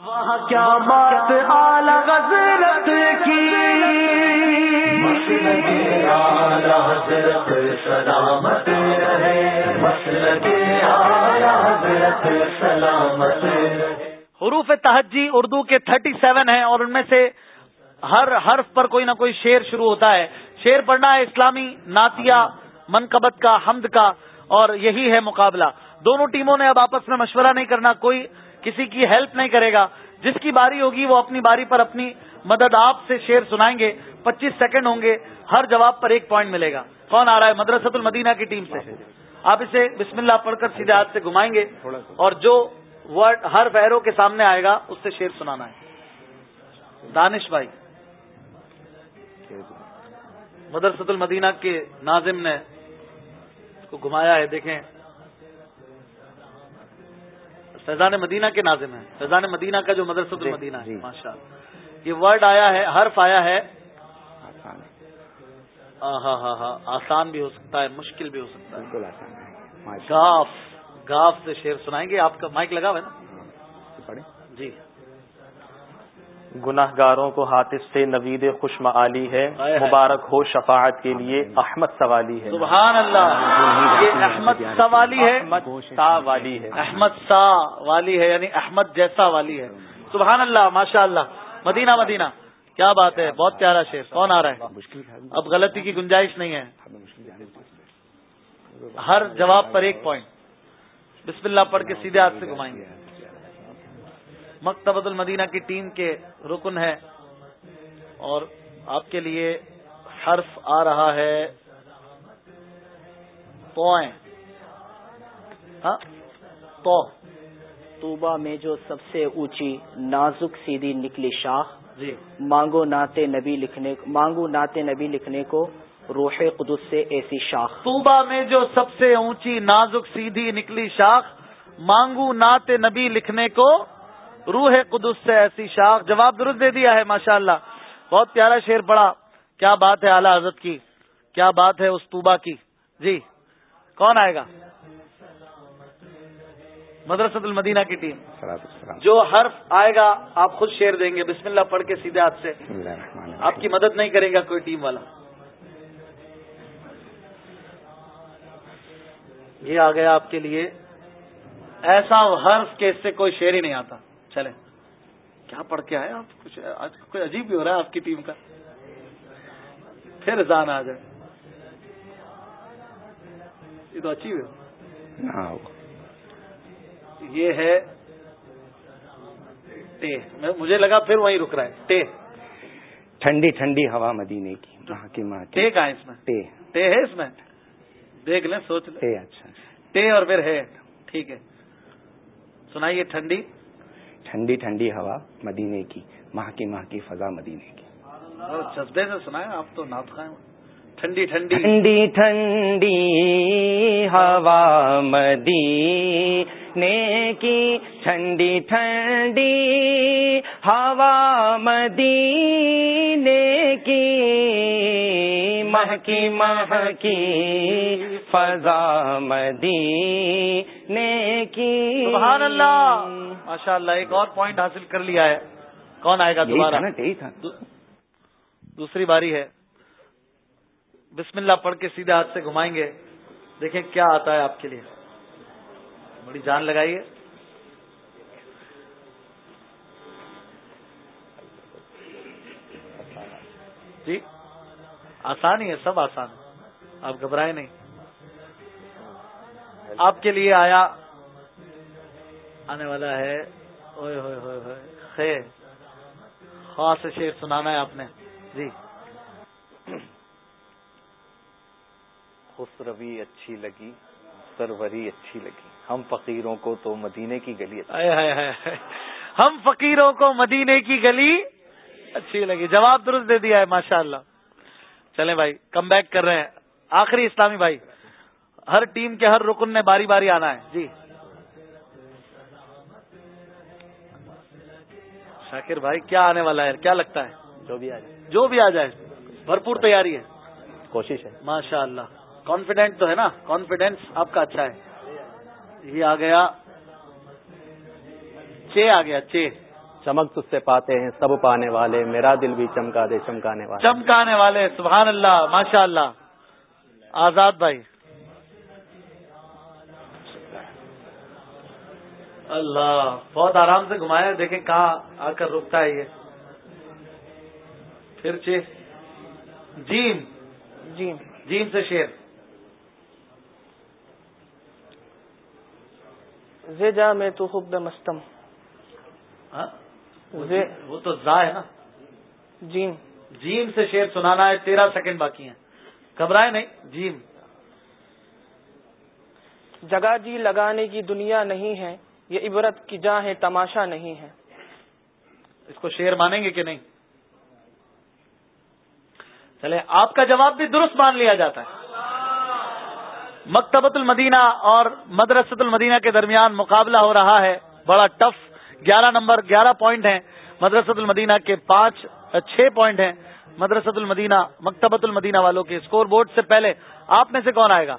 وہاں کیا بات اعلی حضرت کی؟ سلامت رہے۔ مسلک حضرت سلامت حروف تہجی اردو کے 37 ہیں اور ان میں سے ہر حرف پر کوئی نہ کوئی شعر شروع ہوتا ہے۔ شعر پڑھنا ہے اسلامی نعتیہ، منقبت کا، حمد کا، اور یہی ہے مقابلہ۔ دونوں ٹیموں نے اب آپس میں مشورہ نہیں کرنا، کوئی کسی کی ہیلپ نہیں کرے گا۔ جس کی باری ہوگی وہ اپنی باری پر اپنی مدد آپ سے شعر سنائیں گے۔ پچیس سیکنڈ ہوں گے، ہر جواب پر ایک پوائنٹ ملے گا۔ کون آ رہا ہے؟ مدرسۃ المدینہ کی ٹیم سے۔ آپ اسے بسم اللہ پڑھ کر سیدھے ہاتھ سے گھمائیں گے۔ اور جو ورڈ ہر پیروں کے سامنے آئے گا، اس سے شعر سنانا ہے۔ دانش بھائی۔ مدرسۃ المدینہ کے ناظم نے اس کو گھمایا ہے دیکھیں۔ فیضان مدینہ کے ناظم ہیں۔ فیضان مدینہ کا جو مدرسۃ المدینہ ہے ماشاء اللہ یہ ورڈ آیا ہے حرف آیا ہے۔ ہاں ہاں ہاں آسان بھی ہو سکتا ہے مشکل بھی ہو سکتا ہے۔ بالکل آسان ہے۔ گاف گاف سے شعر سنائیں گے۔ آپ کا مائک لگا ہوا ہے نا؟ پڑھیں۔ جی۔ گناہ گاروں کو حاطف سے نوید خوش معالی ہے۔ مبارک ہو شفاعت کے لیے احمد سوالی ہے۔ سبحان اللہ۔ یہ احمد سا والی ہے والی ہے۔ احمد سا والی ہے یعنی احمد جیسا والی ہے۔ سبحان اللہ ماشاء اللہ۔ مدینہ مدینہ۔ کیا بات ہے بہت پیارا شعر کون آ رہا ہے؟ اب غلطی کی گنجائش نہیں ہے۔ ہر جواب پر ایک پوائنٹ بسم اللہ پڑھ کے سیدھے ہاتھ سے گھمائیں۔ گے مکتبۃ المدینہ کی ٹیم کے رکن ہے اور آپ کے لیے حرف آ رہا ہے پوائیں ہاں؟ تو طوبہ میں جو سب سے اونچی نازک سیدھی نکلی شاخ جی۔ مانگو نعت نبی لکھنے مانگو نعت نبی لکھنے کو روح قدس سے ایسی شاخ۔ صوبہ میں جو سب سے اونچی نازک سیدھی نکلی شاخ مانگو نعت نبی لکھنے کو روح قدس سے ایسی شاخ جواب درست دے دیا ہے ماشاء اللہ بہت پیارا شعر پڑا کیا بات ہے اعلیٰ حضرت کی؟ کیا بات ہے اس طوبہ کی؟ جی کون آئے گا؟ مدرسۃ المدینہ کی ٹیم۔ جو حرف آئے گا آپ خود شعر دیں گے۔ بسم اللہ پڑھ کے سیدھے ہاتھ سے۔ آپ کی مدد نہیں کرے گا کوئی ٹیم والا۔ یہ آ گیا آپ کے لیے۔ ایسا حرف کہ اس سے کوئی شعر ہی نہیں آتا۔ چلیں۔ کیا پڑھ کے آئے آپ؟ کچھ آج کوئی عجیب بھی ہو رہا ہے آپ کی ٹیم کا؟ پھر رضان آ جائے۔ یہ تو اچھی ہے۔ یہ ہے ٹے۔ مجھے لگا پھر وہیں رک رہا ہے۔ ٹے۔ ٹھنڈی ٹھنڈی ہوا مدینے کی۔ ماں کی ماں۔ ٹے ہے اس میں؟ ٹے۔ ٹے ہے اس میں؟ دیکھ لیں سوچ لیں۔ ٹے اچھا۔ ٹے اور پھر ہے۔ ٹھیک ہے۔ سنائیے ٹھنڈی۔ ٹھنڈی ٹھنڈی ہوا مدینے کی، ماہ کی ماہ کی فضا مدینے کی۔ جذبے سے سنائیں آپ تو نعت خائیں ٹھنڈی ٹھنڈی ٹھنڈی ٹھنڈی ہوا مدی نے کی ٹھنڈی ٹھنڈی ہوا مدی نے کی مہکی مہکی فضا مدی نے کی سبحان اللہ! ماشاء اللہ ایک اور پوائنٹ حاصل کر لیا ہے۔ کون آئے گا دوبارہ؟ دوسری باری ہے۔ بسم اللہ پڑھ کے سیدھے ہاتھ سے گھمائیں گے۔ دیکھیں کیا آتا ہے آپ کے لیے۔ بڑی جان لگائیے۔ جی؟ آسان ہی ہے، سب آسان آپ گھبرائے نہیں۔ آپ کے لیے آیا آنے والا ہے۔ اوئے ہوئے ہوئے ہوئے۔ خیر۔ خاص شیر سنانا ہے آپ نے۔ جی۔ خسروی اچھی لگی سروری اچھی لگی۔ ہم فقیروں کو تو مدینے کی گلی اچھی۔ ہم فقیروں کو مدینے کی گلی اچھی لگی۔ جواب درست دے دیا ہے ماشاء اللہ چلیں بھائی کم بیک کر رہے ہیں۔ آخری اسلامی بھائی ہر ٹیم کے ہر رکن نے باری باری آنا ہے۔ جی۔ شاکر بھائی کیا آنے والا ہے؟ کیا لگتا ہے؟ جو بھی آ جائے۔ جو بھی آ جائے بھرپور تیاری ہے۔ کوشش ہے۔ ماشاء اللہ کانفیڈینٹ تو ہے نا? کانفیڈینس آپ کا اچھا ہے. یہ آ گیا. چھ آ گیا چھ. چمک تج سے پاتے ہیں سب پانے والے میرا دل بھی چمکا دے چمکانے والے. چمکانے والے سبحان اللہ ماشاء اللہ آزاد بھائی. اللہ بہت آرام سے گھمایا دیکھیں کہاں آ کر رکتا ہے یہ. پھر چھ. جیم. جی جیم سے شیر. زے جا میں تو خوب مستم۔ ہاں؟ وہ زے وہ تو زا ہے نا۔ جیم۔ جیم سے شیر سنانا ہے تیرہ سیکنڈ باقی ہیں۔ گھبرائے نہیں جیم۔ جگہ جی لگانے کی دنیا نہیں ہے یہ عبرت کی جاں ہے تماشا نہیں ہے۔ اس کو شیر مانیں گے کہ نہیں؟ چلے آپ کا جواب بھی درست مان لیا جاتا ہے۔ مکتبت المدینہ اور مدرسۃ المدینہ کے درمیان مقابلہ ہو رہا ہے۔ بڑا ٹف۔ گیارہ نمبر، گیارہ پوائنٹ ہیں۔ مدرسۃ المدینہ کے پانچ، چھ پوائنٹ ہیں۔ مدرسۃ المدینہ مکتبت المدینہ والوں کے اسکور بورڈ سے پہلے آپ میں سے کون آئے گا؟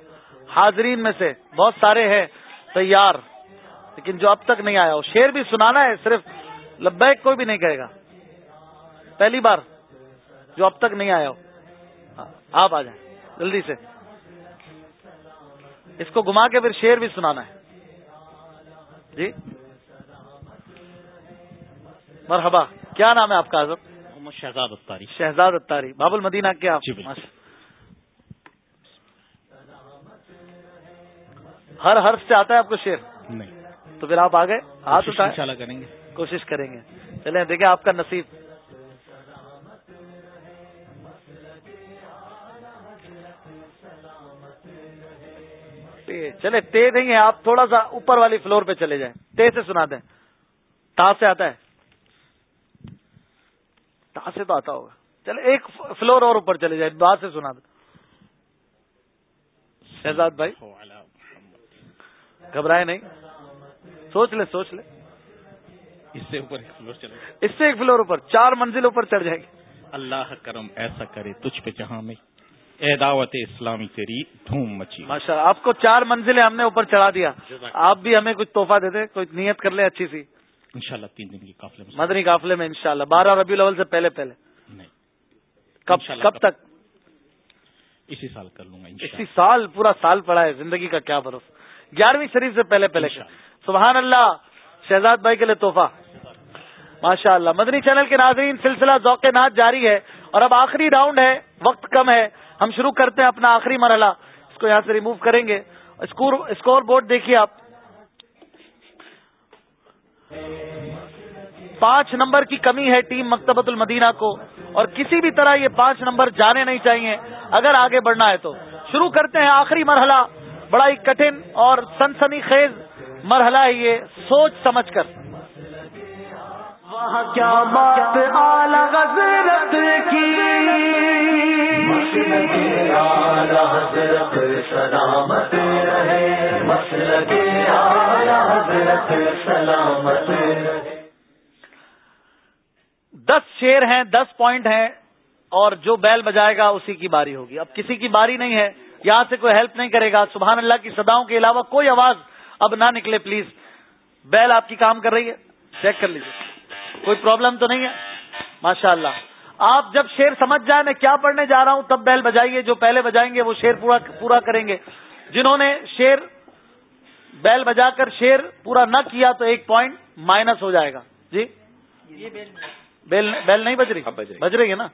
حاضرین میں سے۔ بہت سارے ہیں۔ تیار۔ لیکن جو اب تک نہیں آیا ہو شیر بھی سنانا ہے، صرف لبیک کوئی بھی نہیں کہے گا۔ پہلی بار جو اب تک نہیں آیا ہو۔ ہاں، آپ آ جائیں۔ جلدی سے۔ اس کو گما کے پھر شیر بھی سنانا ہے۔ جی؟ مرحبا کیا نام ہے آپ کا اعظم محمد شہزاد اتاری شہزاد اتاری باب المدینہ کیا جی بالکل۔ ہر حرف سے آتا ہے آپ کو شیر نہیں۔ تو پھر آپ آ گئے ہاتھ کریں گے۔ کوشش کریں گے۔ چلیں دیکھیں آپ کا نصیب۔ تے- چلے تے نہیں ہے آپ تھوڑا سا اوپر والی فلور پہ چلے جائیں۔ تے سے سنا دیں۔ تا سے آتا ہے۔ تا سے تو آتا ہوگا۔ چلے ایک فلور اور اوپر چلے جائیں۔ با سے سنا دیں۔ شہزاد بھائی۔ گھبرائے نہیں۔ سوچ لے سوچ لے۔ اس سے اوپر ایک فلور چلو اس سے ایک فلور اوپر چار منزل اوپر چڑھ جائے گی۔ اللہ کرم ایسا کرے تجھ پہ جہاں میں اے دعوت اسلامی تیری دھوم مچی۔ ماشاء اللہ آپ کو چار منزلیں ہم نے اوپر چڑھا دیا۔ آپ بھی ہمیں کچھ تحفہ دے دیں کوئی نیت کر لیں اچھی سی۔ انشاءاللہ تین دن کی قافلے میں۔ مدنی قافلے میں انشاءاللہ۔ بارہ ربیع الاول سے پہلے پہلے۔ نہیں۔ کب کب تک؟ اسی سال کر لوں گا اسی سال پورا سال پڑا ہے زندگی کا کیا بھروسہ۔ گیارہویں شریف سے پہلے پہلے۔ سبحان اللہ شہزاد بھائی کے لیے تحفہ۔ ماشاء اللہ مدنی چینل کے ناظرین سلسلہ ذوق ناچ جاری ہے اور اب آخری راؤنڈ ہے وقت کم ہے۔ ہم شروع کرتے ہیں اپنا آخری مرحلہ، اس کو یہاں سے ریموو کریں گے۔ اسکور بورڈ دیکھیے آپ۔ پانچ نمبر کی کمی ہے ٹیم مکتبت المدینہ کو، اور کسی بھی طرح یہ پانچ نمبر جانے نہیں چاہیے، اگر آگے بڑھنا ہے تو۔ شروع کرتے ہیں آخری مرحلہ، بڑا ہی کٹھن اور سنسنی خیز مرحلہ ہے یہ، سوچ سمجھ کر۔ وہاں کیا بات اعلی کی۔ سلامت رہے مسل کے حضرت سلامت دس شیر ہیں، دس پوائنٹ ہیں اور جو بیل بجائے گا اسی کی باری ہوگی۔ اب کسی کی باری نہیں ہے، یہاں سے کوئی ہیلپ نہیں کرے گا۔ سبحان اللہ کی صداؤں کے علاوہ کوئی آواز اب نہ نکلے پلیز بیل آپ کی کام کر رہی ہے چیک کر لیجیے کوئی پرابلم تو نہیں ہے؟ ماشاء اللہ آپ جب شیر سمجھ جائیں میں کیا پڑھنے جا رہا ہوں تب بیل بجائیے جو پہلے بجائیں گے وہ شیر پورا پورا کریں گے۔ جنہوں نے شیر بیل بجا کر شیر پورا نہ کیا تو ایک پوائنٹ مائنس ہو جائے گا۔ جی؟ بیل بیل نہیں بج رہی؟ بج رہی۔ ہے نا؟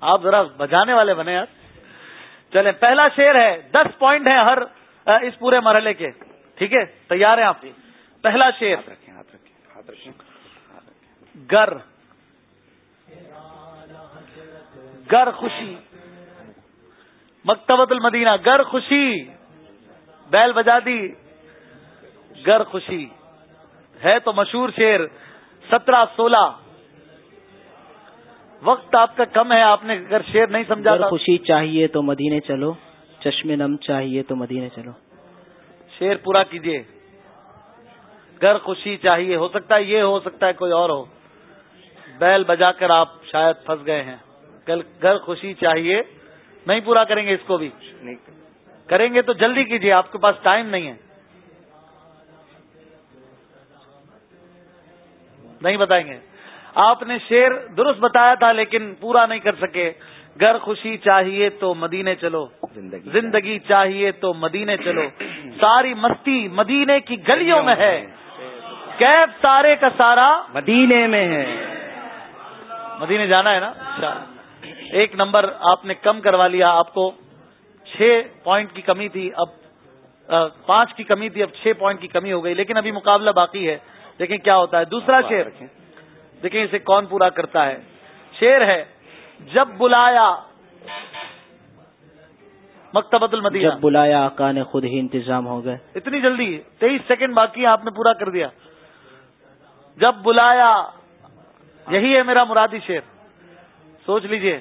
آپ ذرا بجانے والے بنے یار۔ چلیں پہلا شیر ہے۔ دس پوائنٹ ہے ہر اس پورے مرحلے کے۔ ٹھیک ہے؟ تیار ہیں آپ؟ پہلا شیر۔ گر۔ گر خوشی۔ مکتبت المدینہ گر خوشی۔ بیل بجا دی۔ گر خوشی۔ ہے تو مشہور شیر سترہ سولہ۔ وقت آپ کا کم ہے آپ نے اگر شیر نہیں سمجھا خوشی چاہیے تو مدینے چلو چشم نم چاہیے تو مدینے چلو۔ شیر پورا کیجیے گر خوشی چاہیے ہو سکتا ہے یہ ہو سکتا ہے کوئی اور ہو۔ بیل بجا کر آپ شاید پھنس گئے ہیں۔ گھر خوشی چاہیے۔ نہیں پورا کریں گے اس کو بھی۔ کریں گے تو جلدی کیجیے آپ کے پاس ٹائم نہیں ہے۔ نہیں بتائیں گے۔ آپ نے شیر درست بتایا تھا لیکن پورا نہیں کر سکے۔ گھر خوشی چاہیے تو مدینے چلو۔ زندگی چاہیے۔ تو مدینے چلو۔ ساری مستی مدینے کی گلیوں میں ہے۔ کیب سارے کا سارا؟ مدینے میں ہے۔ مدینے جانا ہے نا؟ اچھا ایک نمبر آپ نے کم کروا لیا آپ کو چھ پوائنٹ کی کمی تھی اب پانچ کی کمی تھی اب چھ پوائنٹ کی کمی ہو گئی لیکن ابھی مقابلہ باقی ہے۔ دیکھیں کیا ہوتا ہے۔ دوسرا شیر دیکھیں اسے کون پورا کرتا ہے۔ شیر ہے جب بلایا مکتبت المدینہ۔ جب بلایا آقا نے خود ہی انتظام ہو گئے۔ اتنی جلدی تیئیس سیکنڈ باقی آپ نے پورا کر دیا۔ جب بلایا یہی ہے میرا مرادی شیر سوچ لیجیے۔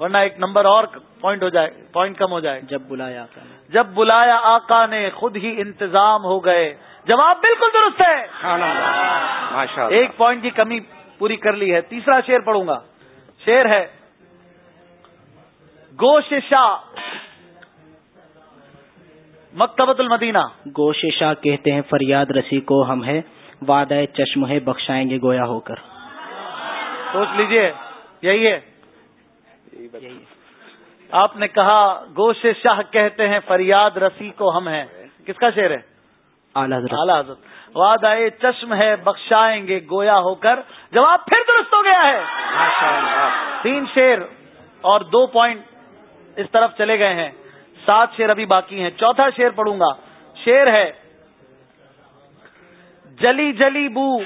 ورنہ ایک نمبر اور پوائنٹ ہو جائے پوائنٹ کم ہو جائے۔ جب بلایا آقا نے۔ جب بلایا آقا نے خود ہی انتظام ہو گئے۔ جواب بالکل درست ہے۔ ایک پوائنٹ کی کمی پوری کر لی ہے۔ تیسرا شیر پڑھوں گا۔ شیر ہے گوش شاہ مکتبت المدینہ۔ گوش شاہ کہتے ہیں فریاد رسی کو ہم ہے وعدہ چشم ہے بخشائیں گے گویا ہو کر۔ سوچ لیجیے یہی ہے۔ آپ نے کہا گوش شاہ کہتے ہیں فریاد رسی کو ہم ہیں۔ کس کا شعر ہے؟ اعلی حضرت۔ اعلی حضرت۔ واد چشم ہے بخشائیں گے گویا ہو کر۔ جواب پھر درست ہو گیا ہے۔ تین شیر اور دو پوائنٹ اس طرف چلے گئے ہیں۔ سات شیر ابھی باقی ہیں۔ چوتھا شیر پڑھوں گا۔ شیر ہے جلی جلی بو۔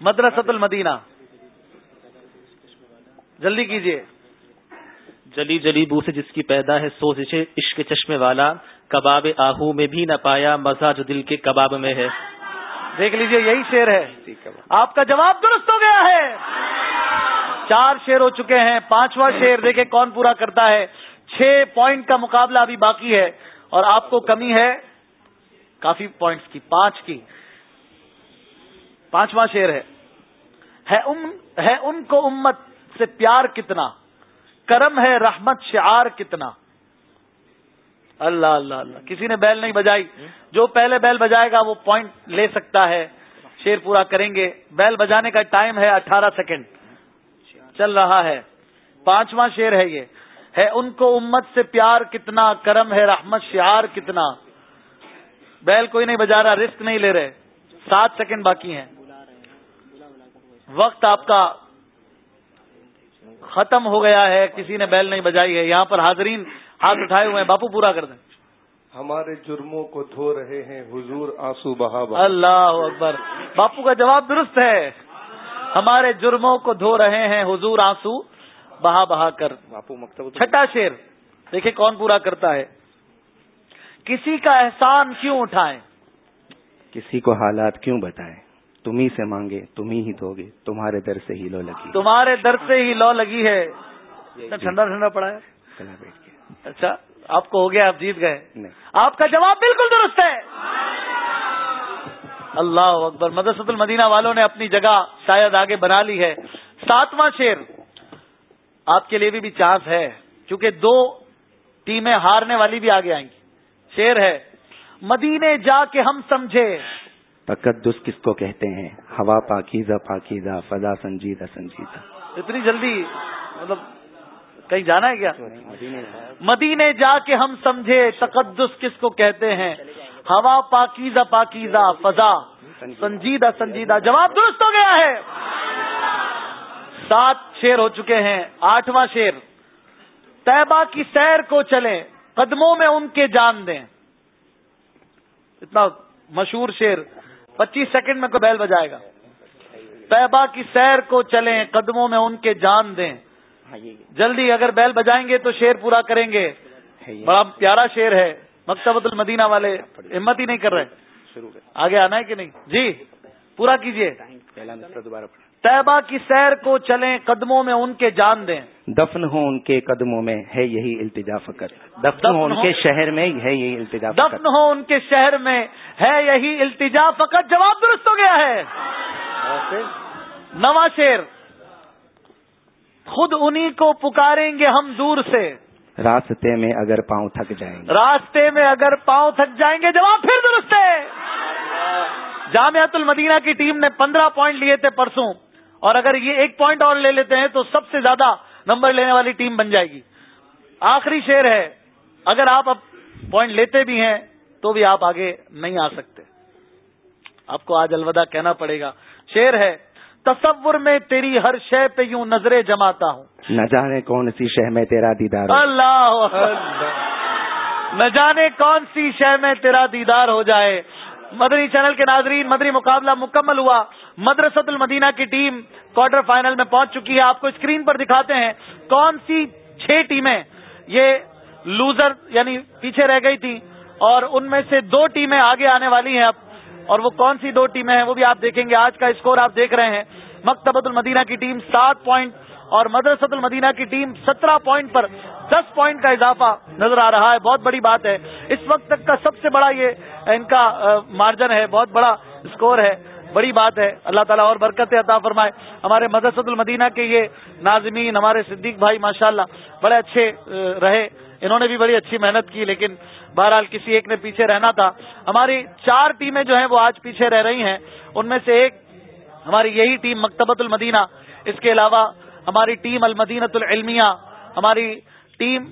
مدرسۃ المدینہ۔ جلدی کیجیے جلی جلی بو سے جس کی پیدا ہے سوچ عشق چشمے والا کباب آہو میں بھی نہ پایا مزہ جو دل کے کباب میں ہے۔ دیکھ لیجیے یہی شیر ہے۔ آپ کا جواب درست ہو گیا ہے۔ چار شیر ہو چکے ہیں۔ پانچواں شیر دیکھیں کون پورا کرتا ہے۔ چھ پوائنٹ کا مقابلہ ابھی باقی ہے۔ اور آپ کو کمی ہے۔ کافی پوائنٹس کی پانچ کی۔ پانچواں شیر ہے۔ ہے ان کو امت۔ سے پیار کتنا کرم ہے رحمت شعار کتنا اللہ اللہ اللہ کسی نے بیل نہیں بجائی جو پہلے بیل بجائے گا وہ پوائنٹ لے سکتا ہے شیر پورا کریں گے بیل بجانے کا ٹائم ہے اٹھارہ سیکنڈ چل رہا ہے پانچواں شیر ہے یہ ہے ان کو امت سے پیار کتنا کرم ہے رحمت شعار کتنا بیل کوئی نہیں بجا رہا رسک نہیں لے رہے، سات سیکنڈ باقی ہیں۔ وقت آپ کا ختم ہو گیا ہے کسی نے بیل نہیں بجائی ہے یہاں پر حاضرین ہاتھ اٹھائے ہوئے ہیں۔ باپو پورا کر دیں۔ ہمارے جرموں کو دھو رہے ہیں حضور آنسو بہا اللہ اکبر۔ باپو کا جواب درست ہے۔ ہمارے جرموں کو دھو رہے ہیں حضور آنسو بہا بہا کر۔ باپو مکتب چھٹا شیر دیکھیں کون پورا کرتا ہے۔ کسی کا احسان کیوں اٹھائیں؟ کسی کو حالات کیوں بتائیں؟ تمہیں سے مانگے تمہیں ہی دو گے تمہارے در سے ہی لو لگی۔ تمہارے در سے ہی لو لگی ہے۔ جی۔ ٹھنڈا ٹھنڈا پڑا ہے۔ اچھا آپ کو ہو گیا آپ جیت گئے۔ آپ کا جواب بالکل درست ہے۔ اللہ اکبر مدرسۃ المدینہ والوں نے اپنی جگہ شاید آگے بنا لی ہے۔ ساتواں شیر آپ کے لیے بھی, بھی چانس ہے کیونکہ دو ٹیمیں ہارنے والی بھی آگے آئیں گی۔ شیر ہے مدینے جا کے ہم سمجھے۔ تقدس کس کو کہتے ہیں؟ ہوا پاکیزہ پاکیزہ، فضا سنجیدہ سنجیدہ۔ اتنی جلدی؟ مطلب کہیں جانا ہے کیا؟ مدینے جا کے ہم سمجھے تقدس کس کو کہتے ہیں؟ ہوا پاکیزہ پاکیزہ، فضا۔ سنجیدہ سنجیدہ۔ جواب درست ہو گیا ہے۔ سات شیر ہو چکے ہیں، آٹھواں شیر۔ طیبہ کی سیر کو چلیں، قدموں میں ان کے جان دیں۔ اتنا مشہور شیر۔ پچیس سیکنڈ میں کوئی بیل بجائے گا۔ طیبہ کی سیر کو چلیں قدموں میں ان کے جان دیں۔ جلدی اگر بیل بجائیں گے تو شیر پورا کریں گے۔ بڑا پیارا شیر ہے۔ مکتبۃ المدینہ والے ہمت ہی نہیں کر رہے۔ آگے آنا ہے کہ نہیں؟ جی پورا کیجیے طیبہ کی سیر کو چلیں قدموں میں ان کے جان دیں۔ دفن ہو ان کے قدموں میں ہے یہی التجا فقط دفن ہو ان کے شہر میں ہے یہی التجا فقط دفن ہو ان کے شہر میں ہے یہی التجا فقط جواب درست ہو گیا ہے۔ نواں شیر خود انہی کو پکاریں گے ہم دور سے۔ راستے میں اگر پاؤں تھک جائیں گے۔ راستے میں اگر پاؤں تھک جائیں گے جواب پھر درست ہے۔ جامعت المدینہ کی ٹیم نے پندرہ پوائنٹ لیے تھے پرسوں۔ اور اگر یہ ایک پوائنٹ اور لے لیتے ہیں تو سب سے زیادہ نمبر لینے والی ٹیم بن جائے گی۔ آخری شیر ہے اگر آپ اب پوائنٹ لیتے بھی ہیں تو بھی آپ آگے نہیں آ سکتے۔ آپ کو آج الوداع کہنا پڑے گا۔ شیر ہے تصور میں تیری ہر شے پہ یوں نظریں جماتا ہوں۔ نہ جانے کون سی شہ میں تیرا دیدار اللہ۔ نہ جانے کون سی شے میں تیرا دیدار ہو جائے۔ مدنی چینل کے ناظرین مدنی مقابلہ مکمل ہوا۔ مدرسۃ المدینہ کی ٹیم کوارٹر فائنل میں پہنچ چکی ہے۔ آپ کو اسکرین پر دکھاتے ہیں کون سی چھ ٹیمیں یہ لوزر یعنی پیچھے رہ گئی تھی اور ان میں سے دو ٹیمیں آگے آنے والی ہیں اب۔ اور وہ کون سی دو ٹیمیں ہیں وہ بھی آپ دیکھیں گے۔ آج کا اسکور آپ دیکھ رہے ہیں۔ مکتبۃ المدینہ کی ٹیم سات پوائنٹ اور مدرسۃ المدینہ کی ٹیم سترہ پوائنٹ پر دس پوائنٹ کا اضافہ نظر آ رہا ہے، بہت بڑی بات ہے۔ اس وقت تک کا سب سے بڑا یہ ان کا مارجن ہے، بہت بڑا اسکور ہے، بڑی بات ہے۔ اللہ تعالیٰ اور برکت عطا فرمائے۔ ہمارے مدرسۃ المدینہ کے یہ ناظمین، ہمارے صدیق بھائی، ماشاءاللہ، بڑے اچھے رہے۔ انہوں نے بھی بڑی اچھی محنت کی، لیکن بہرحال کسی ایک نے پیچھے رہنا تھا۔ ہماری چار ٹیمیں جو ہیں وہ آج پیچھے رہ رہی ہیں۔ ان میں سے ایک ہماری یہی ٹیم مکتبۃ المدینہ، اس کے علاوہ ہماری ٹیم المدینت العلمیہ، ہماری ٹیم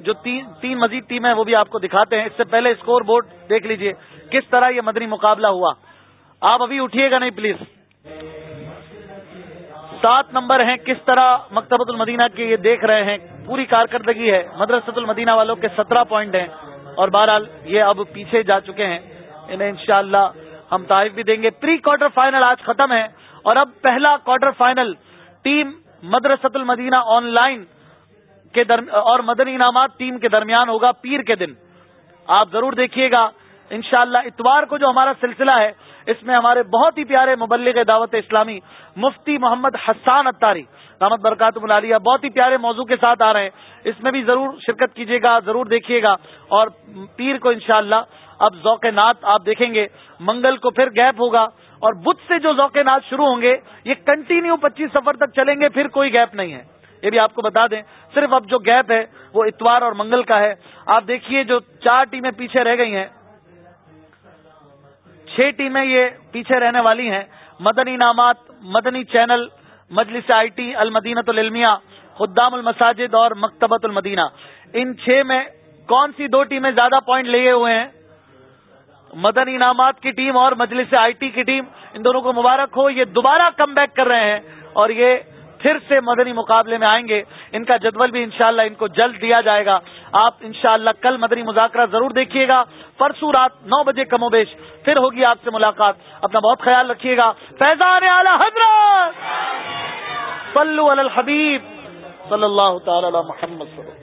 جو تین تین مزید ٹیم ہے وہ بھی آپ کو دکھاتے ہیں۔ اس سے پہلے اسکور بورڈ دیکھ لیجیے کس طرح یہ مدنی مقابلہ ہوا۔ آپ ابھی اٹھیے گا نہیں پلیز سات نمبر ہیں، کس طرح مکتبۃ المدینہ کے یہ دیکھ رہے ہیں۔ پوری کارکردگی ہے۔ مدرسۃ المدینہ والوں کے سترہ پوائنٹ ہیں۔ اور بہرحال یہ اب پیچھے جا چکے ہیں۔ انہیں انشاءاللہ ہم تعریف بھی دیں گے۔ پری کوارٹر فائنل آج ختم ہے۔ اور اب پہلا کوارٹر فائنل ٹیم مدرسۃ المدینہ آن لائن کے درم، اور مدنی انعامات ٹیم کے درمیان ہوگا، پیر کے دن۔ آپ ضرور دیکھیے گا۔ انشاءاللہ اتوار کو جو ہمارا سلسلہ ہے، اس میں ہمارے بہت ہی پیارے مبلغ دعوت اسلامی، مفتی محمد حسان اتاری رحمت برکات ملالیہ، بہت ہی پیارے موضوع کے ساتھ آ رہے ہیں۔ اس میں بھی ضرور شرکت کیجیے گا، ضرور دیکھیے گا۔ اور پیر کو انشاءاللہ اب ذوق نات آپ دیکھیں گے۔ منگل کو پھر گیپ ہوگا۔ اور بدھ سے جو ذوق نات شروع ہوں گے، یہ کنٹینیو پچیس سفر تک چلیں گے، پھر کوئی گیپ نہیں ہے۔ یہ بھی آپ کو بتا دیں۔ صرف اب جو گیپ ہے، وہ اتوار اور منگل کا ہے۔ آپ دیکھیے جو چار ٹیمیں پیچھے رہ گئی ہیں۔ چھ ٹیمیں یہ پیچھے رہنے والی ہیں۔ مدنی انعامات، مدنی چینل، مجلس آئی ٹی المدینت العلمیہ خدام المساجد اور مکتبۃ المدینہ۔ ان چھ میں کون سی دو ٹیمیں زیادہ پوائنٹ لیے ہوئے ہیں؟ مدنی انعامات کی ٹیم اور مجلس آئی ٹی کی ٹیم۔ ان دونوں کو مبارک ہو، یہ دوبارہ کم بیک کر رہے ہیں اور یہ پھر سے مدنی مقابلے میں آئیں گے۔ ان کا جدول بھی انشاءاللہ ان کو جلد دیا جائے گا۔ آپ انشاءاللہ کل مدنی مذاکرہ ضرور دیکھیے گا۔ پرسوں رات نو بجے کم و بیش پھر ہوگی آپ سے ملاقات۔ اپنا بہت خیال رکھیے گا۔ فیضان اعلی حضرت! صلو علی الحبیب صلی اللہ تعالی علی محمد صلی اللہ